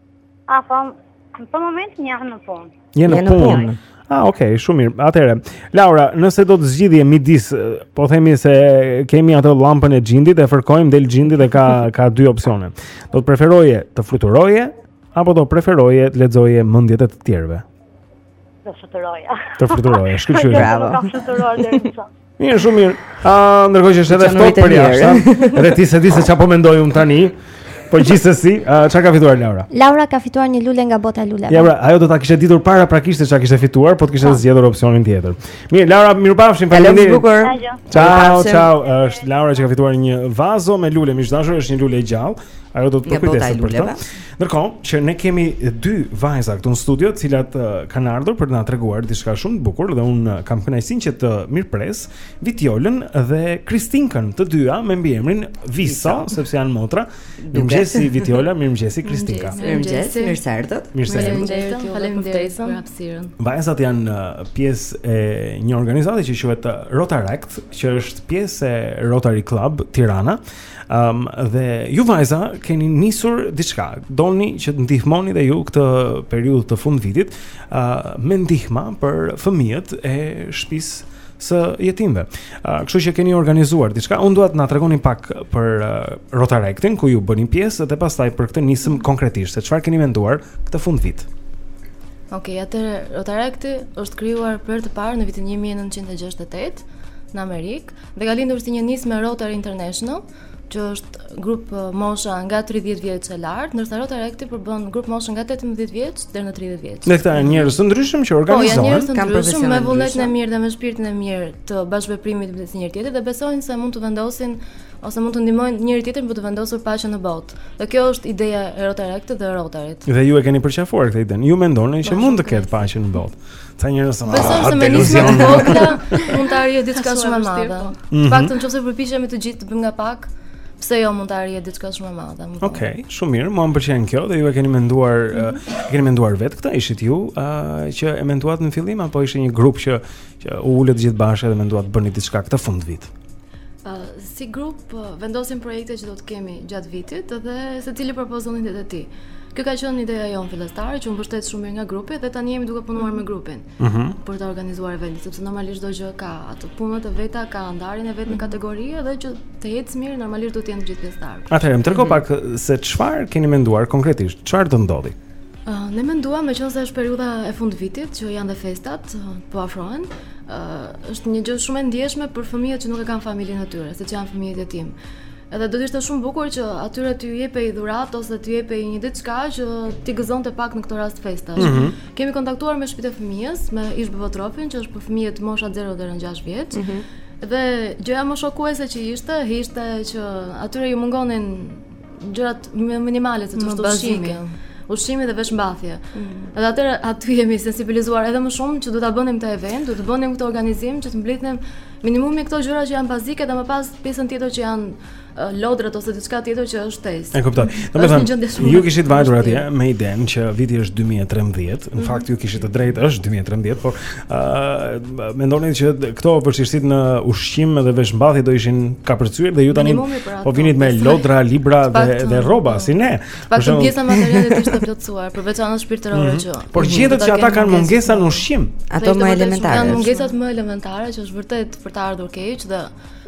A, po, për momentin jam në punë. Je në punë. Ah, okay, shumë mirë. Atëherë, Laura, nëse do të zgjidhje midis, po themi se kemi atë llampën e xhindit, e fërkojmë del xhindi dhe ka ka dy opsione. Do të preferoje të fluturoje apo do preferoje të lexoje mendjet e të tjerëve? Të fluturoja. Të fluturoje, shkëlqyer. Bravo. Të fluturoje deri në Mirë, shumë mirë. A ndërkohë që është edhe ftohtë përjashta. Edhe ti s'e di se çfarë po mendoj un tani. Po gjithsesi, çka ka fituar Laura? Laura ka fituar një lule nga bota e luleve. Ja, pra, ajo do ta kishte ditur paraprakisht se çka kishte fituar, po të kishte po. zgjedhur opsionin tjetër. Mirë, Laura, mirupafshim, faleminderit. Faleminderit. Ciao, ciao. Është Laura që ka fituar një vazo me lule, miq të dashur, është një lule e gjallë. Ajo do të përkujdeset për të. Ndërkohë që ne kemi dy vajza këtu në studio, të cilat uh, kanë ardhur për të na treguar diçka shumë të bukur dhe unë uh, kam kënaqësinë që të mirëpres Vitiolën dhe Kristinkën, të dyja me mbiemrin Viso, sepse janë motra. Mirëmëngjes Vitiola, mirëmëngjes Kristinka. Mirëmëngjes, mirë se erdhët. Mirë se erdhët. Faleminderit për hapësirën. Vajzat janë uh, pjesë e një organizate që quhet Rotaract, që është pjesë e Rotary Club Tirana. Um, dhe ju vajza keni nisur diçka. Doni që të ndihmoni dhe ju këtë periudhë të fund vitit, uh, me ndihma për fëmijët e shtëpisë së jetimëve. Uh, kështu që keni organizuar diçka. Unë dua të na tregoni pak për uh, Rotaractin ku ju bëni pjesë dhe pastaj për këtë nismë konkretisht se çfarë keni menduar këtë fund vit. Ok, atëherë Rotaracti është krijuar për herë të parë në vitin 1968 në Amerikë Dhe ka lindur si një nismë e Rotary International, që është grupmosha nga 30 vjeç e lart, ndërsa Rotaracti përbën grupmosha nga 18 vjeç deri në 30 vjeç. Dhe këta janë njerëz të ndryshëm që organizohen, po, njerëz të ndryshëm me vullnetin e mirë dhe me shpirtin e mirë të bashkëveprimit me njëri tjetrin dhe besojnë se mund të vendosin ose mund të ndihmojnë njëri tjetrin për të vendosur paqen në botë. Dhe kjo është ideja e Rotaractit dhe Rotaryt. Dhe ju e keni përqafuar këtë ide. Ju mendoni që po, mund të ketë paqe në botë. Këta njerëz janë Besoj se me nisma të vogla mund të arrijë diçka shumë e madhe. Po. Të mhm. paktën nëse përpiqemi të gjithë të bëjmë nga pak, pse jo mund të arrihet diçka shumë e madhe. Okej, okay, shumë mirë. Mua më pëlqen kjo dhe ju e keni menduar, mm -hmm. e keni menduar vetë këtë? Ishit ju ë uh, që e menduat në fillim apo ishte një grup që që u ulët gjithë bashkë dhe menduat të bëni diçka këtë fundvit? si grup po, vendosim projekte që do të kemi gjatë vitit dhe secili propozon idetë e tij. Kjo ka qenë ideja jonë fillestare që u mbështet shumë mirë nga grupi dhe tani jemi duke punuar me grupin mm -hmm. për ta organizuar eventin, sepse normalisht çdo gjë ka ato punët e veta, ka ndarjen e vet në kategori dhe që të ecë mirë normalisht duhet të jenë gjithë pjesëtarë. Atëherë, më trego mm -hmm. pak se çfarë keni menduar konkretisht, çfarë do ndodhi? Ne menduam, meqënëse është periudha e fund vitit, që janë dhe festat, po afrohen, është një gjë shumë e ndjeshme për fëmijët që nuk e kanë familjen e tyre, se që janë fëmijët jetimë. Edhe do të ishte shumë bukur që atyre t'u jepej dhuratë ose t'u jepej një diçka që t'i gëzonte pak në këtë rast festash. Mm -hmm. Kemi kontaktuar me shtëpinë e fëmijës, me ish befotrofin që është për fëmijët mosha 0 deri në 6 vjeç. Mm -hmm. Dhe gjëja më shokuese që ishte, ishte që atyre u mungonin gjërat më minimale të çdo ushqimi. Ushqimi dhe veshmbathje. Mm. Dhe atëherë aty jemi sensibilizuar edhe më shumë që do ta bënim këtë event, do të bënim këtë organizim që të mblidhnim minimumi këto gjëra që janë bazike dhe më pas pjesën tjetër që janë uh, lodrat ose diçka tjetër që është test. E kuptoj. Domethënë ju kishit vajtur atje me idenë që viti është 2013, në mm. fakt ju kishit të drejtë është 2013, por Uh, mendoni që këto vështirësitë në ushqim dhe veshmbathje do ishin kapërcyer dhe ju tani pra, po vinit me lodra, libra dhe dhe rroba se. Të paktën pjesa materiale të ishte plotësuar, përveç anës shpirtërore mhm. që. Por gjendet që ata kanë mungesa në ushqim, ato më elementare. Kanë mungesat më elementare që është vërtet për të ardhur keq dhe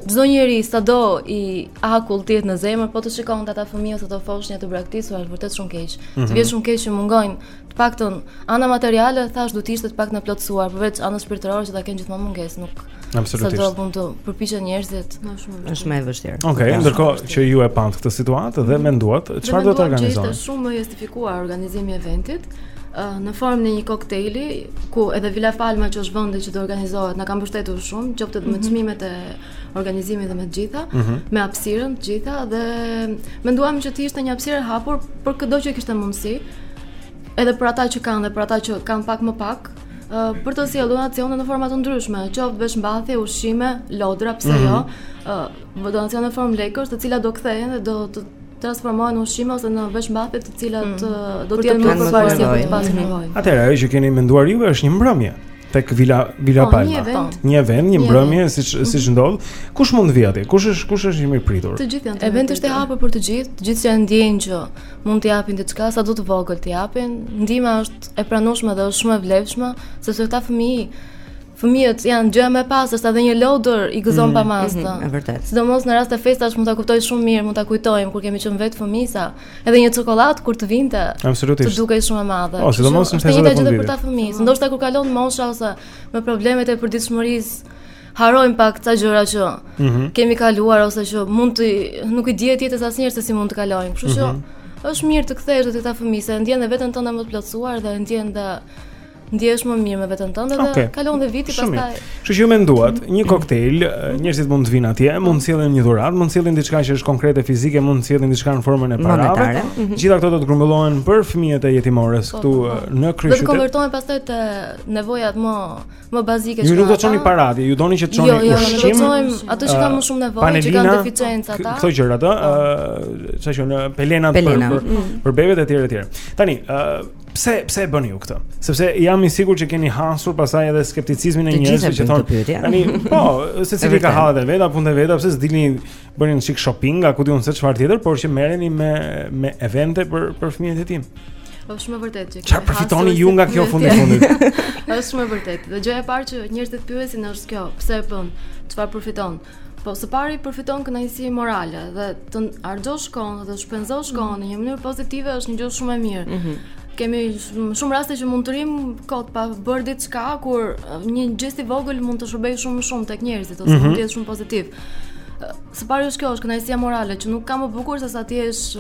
çdo njeri sado i akull të jetë në zemër, po t'i shikosh ata fëmijë ose ato foshnje të braktisura është vërtet shumë keq. Të mhm. vjen shumë keq që mungojnë Të paktën ana materiale thashë do të ishte të paktën plotësuar, përveç anës shpirtërore që ata kanë gjithmonë mungesë, nuk Absolutisht. Sado mund të përpiqen njerëzit, më shumë. Është më e vështirë. Okej, okay, ndërkohë që ju e patë këtë situatë dhe menduat, çfarë do të organizoni? Është shumë i justifikuar organizimi i eventit në formën e një koktejli ku edhe Vila Palma që është vendi që do organizohet na ka mbështetur shumë, qoftë edhe me mhm. çmimet e organizimit dhe me të gjitha, mm -hmm. me hapësirën të gjitha dhe menduam që të ishte një hapësirë e hapur për këdo që kishte mundësi, Edhe për ata që kanë dhe për ata që kanë pak më pak, për të sjellë donacione në forma të ndryshme, qoftë veshmbathje, ushqime, lodra, pse mm -hmm. jo, uh, donacione në formë lekësh, të cilat do kthehen dhe do të transformohen në ushqime ose në veshmbathje të cilat mm -hmm. do të jenë më përparësi për t'i pas nevojë. Atëherë, ajo që keni menduar ju është një mbrëmje. tek Vila Vila po, Palma. Po. Një event, një mbrëmje siç mhm. siç ndodh. Kush mund të vijë atje? Kush është kush është i mirëpritur? Të gjithë janë. Eventi është i hapur për të gjithë, të gjithë që ndjejnë që mund të japin diçka, sado të vogël të japin. Ndihma është e pranueshme dhe është shumë e vlefshme, sepse këta fëmijë Fëmijët janë gjëja më e pastër, sa dhe një lodër i gëzon mm, pa masë. Mm, e vërtet. Sidomos në rast të festash mund ta kuptojmë shumë mirë, mund ta kujtojmë kur kemi qenë vetë fëmijë sa, Edhe një çokoladë kur të vinte. Absolutisht. Të dukej shumë e madhe. Po, sidomos në festën e fundit. Është për ata fëmijë se ndoshta kur kalon mosha ose me problemet e përditshmërisë, harrojmë pak ca gjëra që mm -hmm. kemi kaluar ose që mund të nuk i dihet jetës asnjëherë se si mund të kalojmë. Kështu që mm -hmm. është mirë të kthehesh te ata fëmijë se, ndjen dhe veten tënde më të plotësuar dhe ndjen dhe Ndihesh më mirë me veten tënde dhe okay. kalon dhe viti Shumë pastaj. Kështu që ju menduat, një koktejl, mhm. njerëzit mund të vijnë atje, po. mund të sjellin një dhuratë, mund të sjellin diçka që është konkrete fizike, mund të sjellin diçka në formën e parave. Mhm. Gjitha këto do të grumbullohen për fëmijët e jetimores po, këtu po, në kryeqytet. Do të konvertohen pastaj te nevojat më më bazike që. Ju nuk do të çoni paratë, ju doni që të çoni ushqim. Jo, jo, do të çojmë ato që kanë më shumë nevojë, që kanë deficiencë ata. Këto gjëra ëh, çfarë që në pelena për për bebet etj etj. Tani, ëh Pse pse e bëni ju këtë? Sepse jam i sigurt që keni hasur pastaj edhe skepticizmin e njerëzve që thonë tani, po, secili ka hallet e veta, punën e veta, pse s'dilni bëni një çik shopping, a ku di unë se çfarë tjetër, por që merreni me me evente për për fëmijët jetimë. Është shumë e vërtetë që çfarë përfitoni ju nga kjo fund i fundit. Është shumë e vërtetë. Dhe gjëja e parë që njerëzit pyesin është kjo, pse e bën? Çfarë përfiton? Po së pari përfiton kënaqësi morale dhe të harxhosh kohën dhe të shpenzosh mhm. kohën mm. në një mënyrë pozitive është një gjë shumë e mirë. Mm -hmm. Kemi shumë raste që mund të rrim kot pa bërë diçka kur një gjest i vogël mund të shërbejë shumë shumë tek njerëzit ose mm -hmm. mund të jetë shumë pozitiv. Së pari është kjo është kënaqësia morale që nuk ka më bukur sesa ti jesh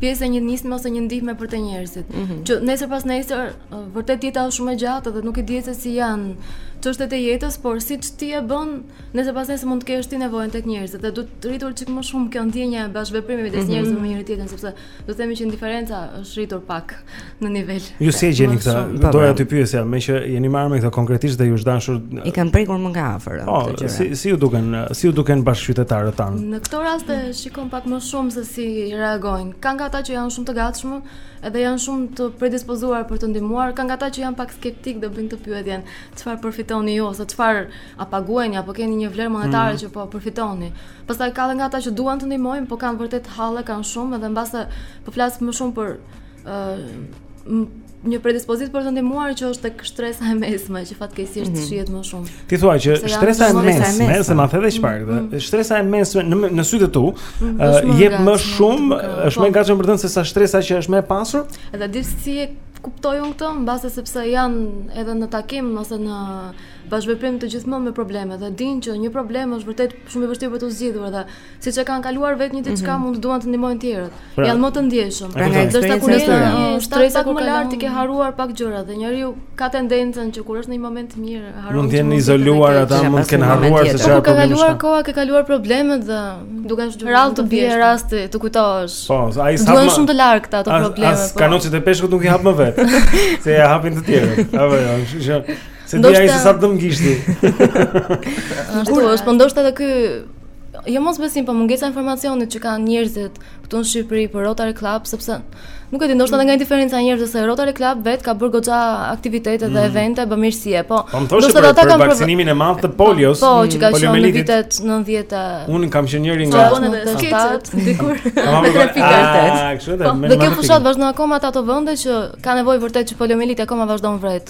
pjesë e një nisme ose një ndihme për te njerëzit. Mm -hmm. Që nesër pasnesër vërtet jeta është shumë e gjatë dhe nuk e di se si janë çështjet e jetës, por siç ti e bën Nesër pasnesër mund të kesh ti nevojën tek njerëzit dhe do të rritur çik më shumë kjo ndjenja e bashkëveprimit midis mm -hmm. njerëzve me njëri-tjetrin sepse do të themi që indiferenca është rritur pak në nivel. Ju si e gjeni këtë? Po, Doja pra. të pyesja, meqë jeni marrë me këtë konkretisht dhe ju është dashur e keni prekur më nga afër po, këtë gjë. Si si ju duken, si ju duken bashkëqytetarët tanë? Në këtë rast e shikon pak më shumë se si reagojnë. Ka nga ata që janë shumë të gatshëm, edhe janë shumë të predispozuar për të ndihmuar, ka nga ata që janë pak skeptikë dhe bëjnë atë pyetjen, çfarë përfitoni ju ose çfarë A paguheni apo keni një vlerë monetare mm. që po përfitoni? Pastaj ka edhe nga ata që duan të ndihmojnë, po kanë vërtet halle, kanë shumë dhe mbase po flas më shumë për ë uh, një predispozitë për të ndihmuar që është tek shtresa e mesme, që fatkeqësisht mm -hmm. shihet më shumë. Ti thua që se shtresa e mesme, mesme, se ma the vetë çfarë, mm -hmm. shtresa e mesme në në sytë e tu, mm -hmm. uh, jep më shumë, është më e po. gatshme për të dhënë sesa shtresa që është më e pasur. Edhe disi e kuptoj unë këtë, mbase sepse janë edhe në takim ose në bashkëveprim gjithmonë me probleme dhe dinë që një problem është vërtet shumë i vështirë për të zgjidhur dhe siç e kanë kaluar vetë një diçka mm -hmm. mund të duan të ndihmojnë të tjerët. Pra, janë më të ndjeshëm. Pra, pra ndërsa kur është një shtresë pak më lart i ke harruar pak gjëra dhe njeriu ka tendencën që kur është në një moment të mirë harron. Mund të jenë izoluar ata, mund të kenë harruar se çfarë po ka kaluar koha, ka kaluar problemet dhe duket ashtu rrallë të bie rasti të kujtosh. Po, ai sa më shumë të larg ato probleme. As po. kanoçet e peshkut nuk i hap më vetë. Se ia hapin të tjerët. Apo jo, Se ndoshta... di ai se sa dëm gishti. Ashtu është, po ndoshta edhe ky jo mos besim, po mungesa e informacionit që kanë njerëzit këtu në Shqipëri për Rotary Club, sepse nuk e di, ndoshta edhe nga indiferenca e njerëzve se Rotary Club vetë ka bërë goxha aktivitete dhe mm. evente bamirësie, po. Po ndoshta për, ata kanë vaksinimin e madh të polios. Po, që ka qenë në vitet 90. Unë kam qenë njëri nga ata. Po, skecet dikur. Po, me grafikat. Ah, kështu edhe. Po, dhe kjo fushatë vazhdon akoma në ato vende që ka nevojë vërtet që poliomieliti akoma vazhdon vret.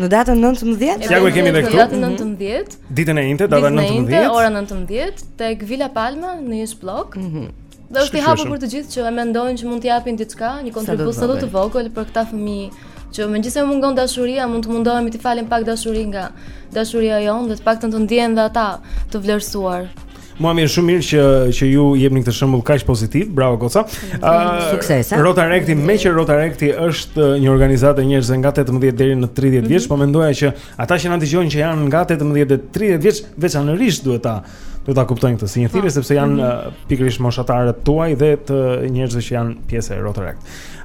Në datën 19? Ja ku e kemi dhe këtu? Në datën 19? Mhm. Ditën e enjte, data 19? Ditën e enjte, ora 19, tek Vila Palma në ish Bllok. Mhm. Dhe është i hapur për të gjithë që e mendojnë që mund të japin diçka, një kontribut sado të vogël për këta fëmijë që megjithëse u mungon dashuria, mund të mundohemi t'i falim pak dashuri nga dashuria jonë dhe të paktën të ndihen dhe ata të vlerësuar. Shumë mirë shumë mirë që që ju jepni këtë shembull kaq pozitiv. Bravo goca. Uh, Suksese. Rotaract-i, meqë Rotaract-i është një organizatë e njerëzve nga 18 deri në 30 vjeç, mm -hmm. po mendoja që ata që na dëgjojnë që janë nga 18 deri në 30 vjeç, veçanërisht duhet ta do ta kuptojnë këtë si një thirrje po. sepse janë mm -hmm. pikërisht moshatarët tuaj dhe të njerëzve që janë pjesë e Rotaract.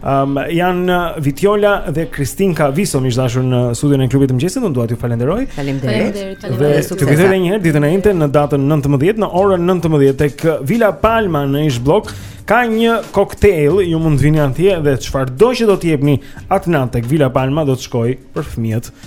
Um, janë uh, Vitjola dhe Kristinka Viso miq të dashur në studion e klubit të mëngjesit Unë dua t'ju falenderoj Faleminderit Dhe ju kujtoj edhe një herë ditën e enjte në datën 19 Në orën 19 tek Vila Palma në ish blok Ka një koktejl ju mund të vini atje Dhe çfarëdo që do të jepni atë natë tek Vila Palma do të shkojë për fëmijët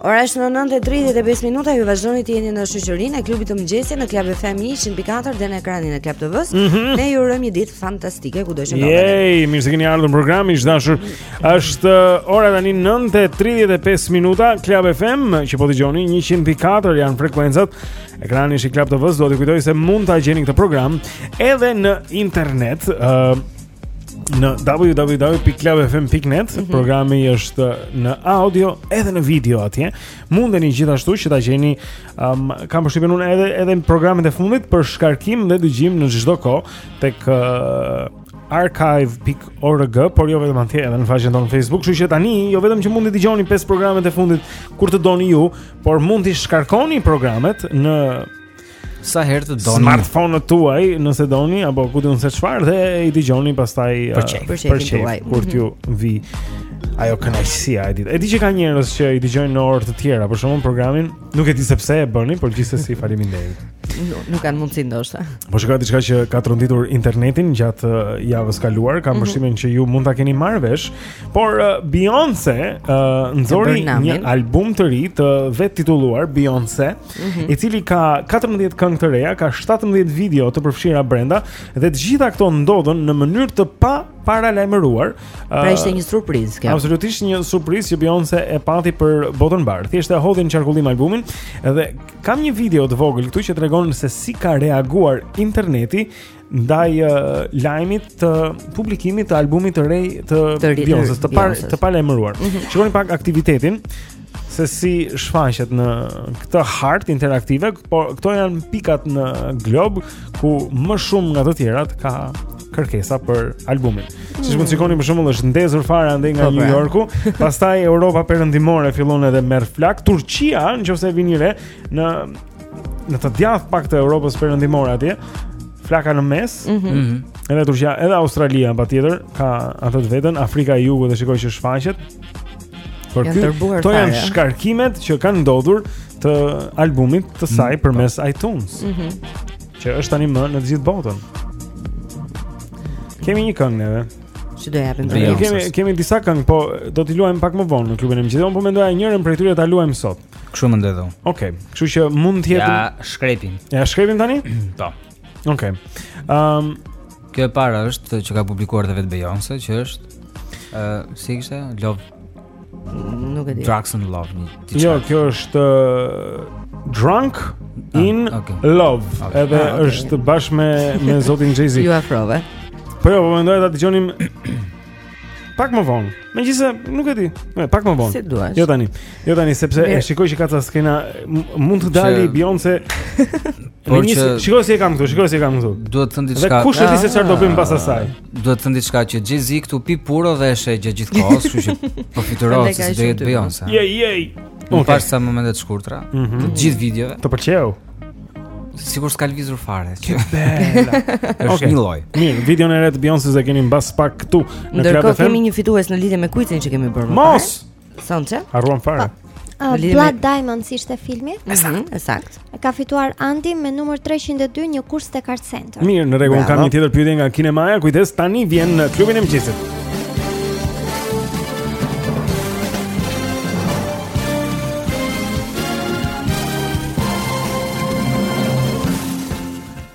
Ora është 9:35 minuta, ju vazhdoni të jeni në shoqërinë e klubit të mëngjesit në Club FM 104 dhe në ekranin e Club TV-s. Mm -hmm. Ne ju urojmë një ditë fantastike kudo që ndodheni. Yay, mirë se keni ardhur në program, miq të dashur. Është uh, ora tani 9:35 minuta, Club FM që po dëgjoni 104 janë frekuencat. Ekrani është i Club TV-s, dua t'ju kujtoj se mund ta gjeni këtë program edhe në internet. Ëh, uh, në www.clubfm.net, mm -hmm. programi është në audio edhe në video atje. Mundeni gjithashtu që ta gjeni um, kam përshtypjen unë edhe edhe programet e fundit për shkarkim dhe dëgjim në çdo kohë tek uh, archive.org, por jo vetëm atje, edhe në faqen tonë Facebook, kështu që tani jo vetëm që mund t'i dëgjoni pesë programet e fundit kur të doni ju, por mund t'i shkarkoni programet në sa herë të doni smartphone-ët tuaj nëse doni apo ku di unë se çfarë dhe i dëgjoni pastaj për çfarë uh, për çfarë kur t'ju mhm. vijë ajo kënaqësia e di që e di që ka njerëz që i dëgjojnë në orë të tjera për shembull programin nuk e di se pse e bëni por gjithsesi faleminderit nuk nuk kanë mundësi ndoshta po shikoj diçka që ka tronditur internetin gjatë uh, javës së kaluar kam mhm. përshtypjen mm -hmm. që ju mund ta keni marrë vesh por uh, Beyoncé uh, nxori një album të ri të vetëtitulluar Beyoncé mm -hmm. i cili ka 14 këngë të reja, ka 17 video të përfshira brenda dhe të gjitha këto ndodhën në mënyrë të paparalajmëruar. Pra ishte një surprizë kjo. Absolutisht një surprizë që Beyoncé e pati për botën mbarë. Thjesht e hodhi në qarkullim albumin dhe kam një video të vogël këtu që tregon se si ka reaguar interneti ndaj uh, lajmit të publikimit të albumit të ri të, të Beyoncé, të pa të palajmëruar. Mm -hmm. Shikoni pak aktivitetin se si shfaqet në këtë hartë interaktive, por këto janë pikat në glob ku më shumë nga të tjerat ka kërkesa për albumin. Mm. Siç mund të shikoni për shembull është ndezur fare andej nga po, New po. Yorku, pastaj Europa Perëndimore fillon edhe merr flak, Turqia në qoftë se e vini re në në të djathtë pak të Europës Perëndimore atje, flaka në mes. Mm -hmm. Edhe Turqia, edhe Australia patjetër ka atë të vetën, Afrika e Jugut e shikoj që shfaqet. Por këto janë shkarkimet që kanë ndodhur të albumit të saj mm -hmm. përmes iTunes. Mhm. Mm që është tani më në të gjithë botën. Kemi ndonjë këngë neve. Që do japim të Kemi kemi disa këngë, po do t'i luajmë pak më vonë në klubin e mëngjesit. Unë po mendoja njërën prej tyre ta luajmë sot. Kështu mendoj dhe unë. Okej, okay. kështu që mund të jetë Ia shkrepim. Ia shkrepim tani? Po. Okej. Okay. Ëm ehm, um, Kjo e para është që ka publikuar dhe vetë Beyoncé, që është ë uh, si ishte? Love Nuk e di. Drugs and Love. Jo, kjo është uh, Drunk ah, in ah, okay. Love. Okay. Edhe ah, okay. është bashkë me me zotin Jay-Z. Ju afrove. Po jo, po mendoja ta dëgjonim Pak më vonë. Megjithëse nuk e di. Ne pak më vonë. Si duash. Jo tani. Jo tani sepse e shikoj që ka ca skena mund të dalë që... Beyonce. Por që shikoj se e kam këtu, shikoj se e kam këtu. Duhet të thënë diçka. Dhe kush e di se çfarë do bëjmë pas asaj? Duhet të thënë diçka që Jay-Z këtu pi puro dhe është gjatë gjithë kohës, kështu që përfytyro se do jetë Beyonce. Je je. Unë pashë ca momente të shkurtra, mhm. të gjithë videove. Të pëlqeu. Sigur s'ka lëvizur fare. Ke bela. Është një lloj. Mirë, videon e re të Beyoncé e keni mbas pak këtu në Club FM. Ndërkohë kemi një fitues në lidhje me kuicin që kemi bërë më parë. Mos. Sonçe. Harruan fare. Po. Uh, Blood Diamonds ishte filmi. Mhm, mm saktë. E ka fituar Andi me numër 302 një kurs tek Art Center. Mirë, në rregull, kam një tjetër pyetje nga Kinemaja. Kujdes, tani vjen në klubin e mëngjesit.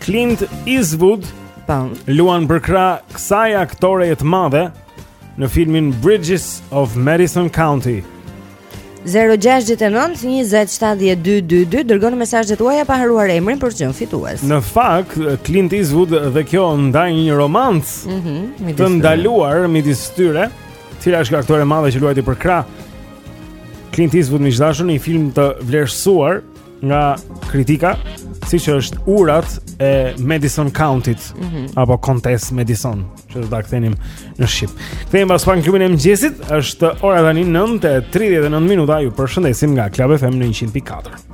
Clint Eastwood Tam. Po. luan përkrah kësaj aktoreje të madhe në filmin Bridges of Madison County. 0-6-9-27-12-2 Dërgoni mesazhet tuaja pa harruar emrin për të qenë fitues Në fakt, Clint Eastwood dhe kjo ndajnë një romancë mm -hmm, Të ndaluar, midis tyre Cila është kjo aktore e madhe që luajti përkrah Clint Eastwood miq të dashur në një film të vlerësuar nga kritika, siç është urat e Madison County mm -hmm. apo Kontesë Madison, që do ta kthenim në shqip. Kthehemi pas pak në klubin e mëngjesit, është ora tani 9 e 39 minuta. Ju përshëndesim nga Club FM në 100.4.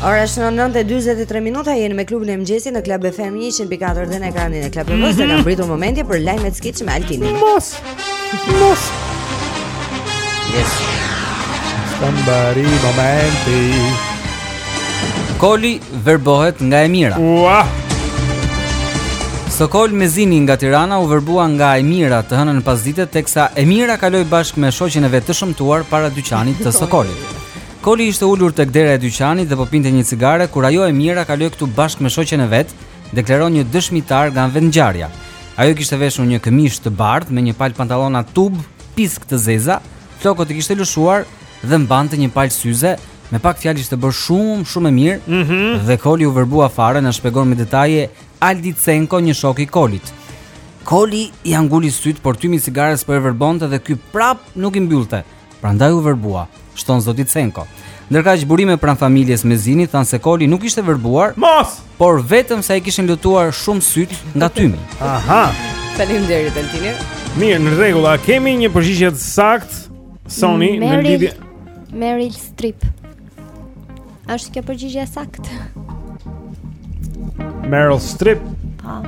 Ora është në 9 e 43 minuta, jeni me klubin e mëngjesit në Club FM 100.4 dhe në ekranin e Club TV-s, mm -hmm. ka mbërritur momenti për lajmet sketch me Altinin. Mos. Mos. Yes. Somebody momenti. Koli verbohet nga Emira. Ua. Sokol Mezini nga Tirana u verbua nga Emira të hënën pasdite teksa Emira kaloi bashkë me shoqen e vet të shëmtuar para dyqanit të Sokolit. Koli ishte ulur tek dera e dyqanit dhe po pinte një cigare kur ajo e mira kaloi këtu bashkë me shoqen e vet, deklaron një dëshmitar nga vendngjarja. Ajo kishte veshur një këmishë të bardhë me një palë pantallona tub, pisk të zeza, flokët i kishte lëshuar dhe mbante një palë syze, me pak fjalë ishte bërë shumë, shumë e mirë mm -hmm. dhe Koli u verbua fare, na shpjegon me detaje Aldi Cenko, një shok i Kolit. Koli ia nguli sytë, por tymi i cigares po e verbonte dhe ky prapë nuk i mbyllte. Prandaj u verbua, shton zoti Cenko. Ndërkaq burime pranë familjes Mezini thanë se Koli nuk ishte verbuar, Mos! por vetëm se i kishin lotuar shumë sytë nga tymi. Aha. Faleminderit Altini. Mirë, në rregull, a kemi një përgjigje të saktë Sony në Meryl- lidhje Meryl Streep. Është kjo përgjigje e saktë? Meryl Streep. Po.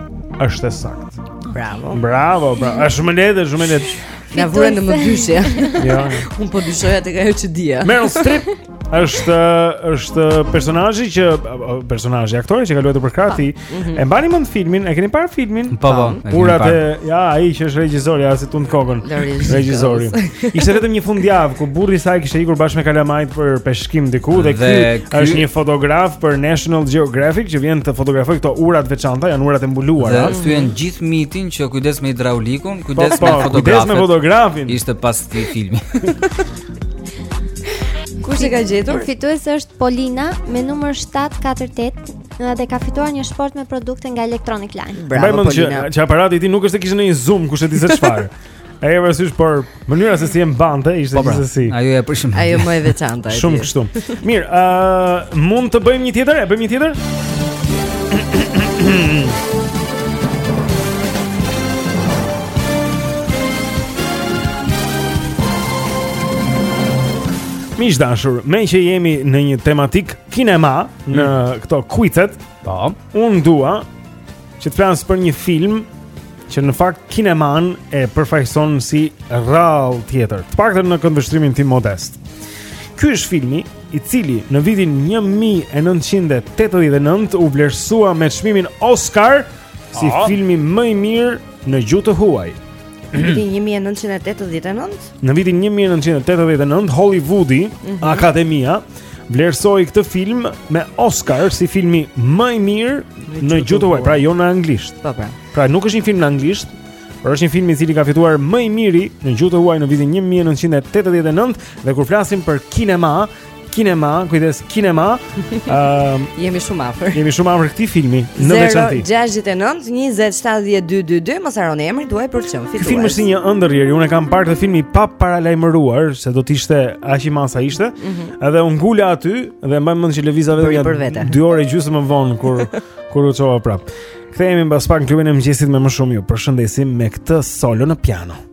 Është e saktë. Bravo. Bravo, bravo. Është shumë lehtë, shumë lehtë. Na vure në mëdyshje. Jo. Unë po dyshoja tek ajo që dija. Meryl Streep është është personazhi që personazhi aktori që ka luajtur përkrah tij Mhm. E mbani mend filmin? E keni parë filmin? Po, po. Urat e ja, ai që është regjisori, ja si tund kokën. Regjisori. Ishte vetëm një fundjavë ku burri i saj kishte ikur bashkë me kalamajtë për peshkim diku dhe ky është një fotograf për National Geographic që vjen të fotografojë këto urat e veçanta, janë urat e mbuluara. Dhe thyen gjithë mitin që kujdes me hidraulikun, po, kujdes po, me fotografin. Kujdes me fotografin. Ishte pas këtij filmi. Kush e ka gjetur? Fituese është Polina me numër 748. dhe ka fituar një shportë me produkte nga Electronic Line. Bravo Polina. Që, që aparati i tij nuk është se kishte ndonjë zoom kush e di se çfarë. Ai e vërsysh por mënyra se si e mbante ishte po, pra, se si. Ajo e përshëm. Ajo më e veçanta. Shumë kështu. Mirë, ë uh, mund të bëjmë një tjetër? E bëjmë një tjetër? Miq të dashur, meqë jemi në një tematikë kinema, në mm. këto quizet, po, unë dua që të flas për një film që në fakt kinemanë e përfaqëson si rrallë tjetër, të paktën në këndvështrimin tim modest. Ky është filmi i cili në vitin 1989 u vlerësua me çmimin Oscar si Aha. filmi më i mirë në gjuhë të huaj. Në vitin 1989, Në vitin 1989 Hollywoodi, Mhm. Akademia vlerësoi këtë film me Oscar si filmi më i mirë në gjuhë të huaj, pra jo në anglisht. po pra. Pra nuk është një film në anglisht, por është një film i cili ka fituar më i miri në gjuhë të huaj në vitin 1989 dhe kur flasim për kinema, Kinema, kujdes, kinema. Ëm, uh, jemi shumë afër. Jemi shumë afër këtij filmi, në veçanti. 069 20 70 222, mos harroni emrin tuaj për të qenë fitues. Ky film është një ëndërr e re. Unë e kam parë këtë film i paparalajmëruar se do të ishte aq i madh sa ishte. Mm -hmm. Edhe u ngula aty dhe mbaj mend që lëviza vetëm 2 orë e gjysmë më vonë kur kur u çova prap. Kthehemi mbas pak në klubin e mëngjesit me më shumë. Ju përshëndesim me këtë solo në piano.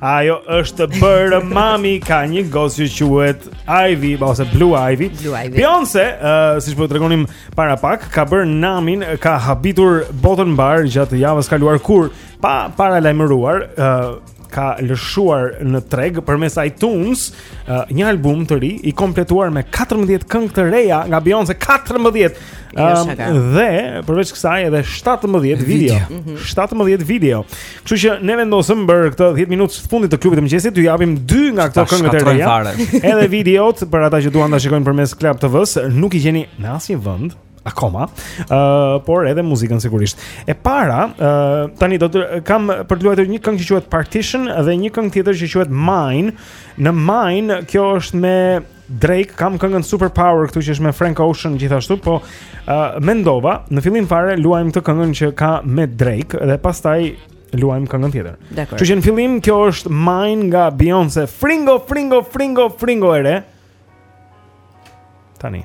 Ajo është bërë mami ka një gocë që quhet Ivy ose Blue Ivy. Beyonce, uh, siç po tregonim para pak, ka bërë namin, ka habitur botën mbarë gjatë javës së kaluar kur pa paralajmëruar, uh, ka lëshuar në treg përmes iTunes uh, një album të ri i kompletuar me 14 këngë të reja nga Beyonce 14 um, dhe përveç kësaj edhe 17 video. video. Mm -hmm. 17 video. Kështu që ne vendosëm për këto 10 minutat e fundit të klubit të mëngjesit t'ju japim dy nga këto këngët e reja. Edhe videot për ata që duan ta shikojnë përmes Club TV-s, nuk i gjeni në asnjë vend akoma, uh, por edhe muzikën sigurisht. E para, uh, tani do të kam për të luajtur një këngë që quhet Partition dhe një këngë tjetër që quhet Mine. Në Mine kjo është me Drake, kam këngën Super Power këtu që është me Frank Ocean gjithashtu, po uh, mendova, në fillim fare luajmë këtë këngën që ka me Drake dhe pastaj luajmë këngën tjetër. Kështu që në fillim kjo është Mine nga Beyoncé, Fringo Fringo Fringo Fringo e re. Tani.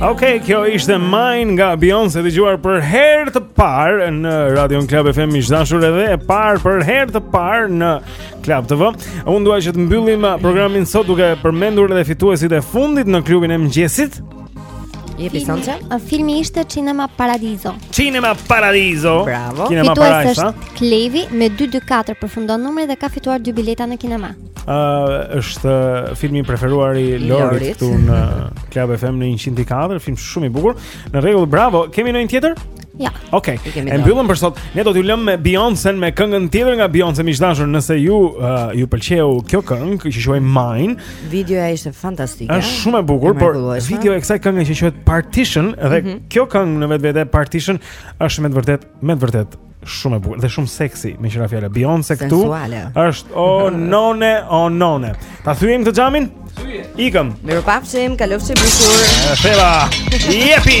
Ok, kjo ishte Mine nga Beyoncé e dëgjuar për herë të parë në Radio Club FM miq të dashur edhe e parë për herë të parë në Club TV. Unë dua që të mbyllim programin sot duke përmendur edhe fituesit e fundit në klubin e mëngjesit. Jepi sonte. Filmi ishte Cinema Paradiso. Cinema Paradiso. Bravo. Cinema Paradiso. Klevi me 224 përfundon numri dhe ka fituar dy bileta në kinema. Uh, është filmi i preferuar i Lorit këtu në Club FM në 104, film shumë i bukur. Në rregull, bravo. Kemi ndonjë tjetër? Ja. Okej. Okay. E mbyllëm për sot. Ne do t'ju lëmë me Beyoncé me këngën tjetër nga Beyoncé miq të dashur, nëse ju uh, ju pëlqeu kjo këngë që quhej Mine. Videoja ishte fantastike. Është shumë e bukur, por videoja e kësaj kënge që quhet Partition dhe mm -hmm. kjo këngë në vetvete Partition është me të vërtetë, me të vërtetë shumë e bukur dhe shumë seksi meqë ra fjala Beyoncé këtu është o oh, none o oh none ta thyejmë këtë xhamin ikëm mirupafshim kalofshi bukur sheva jepi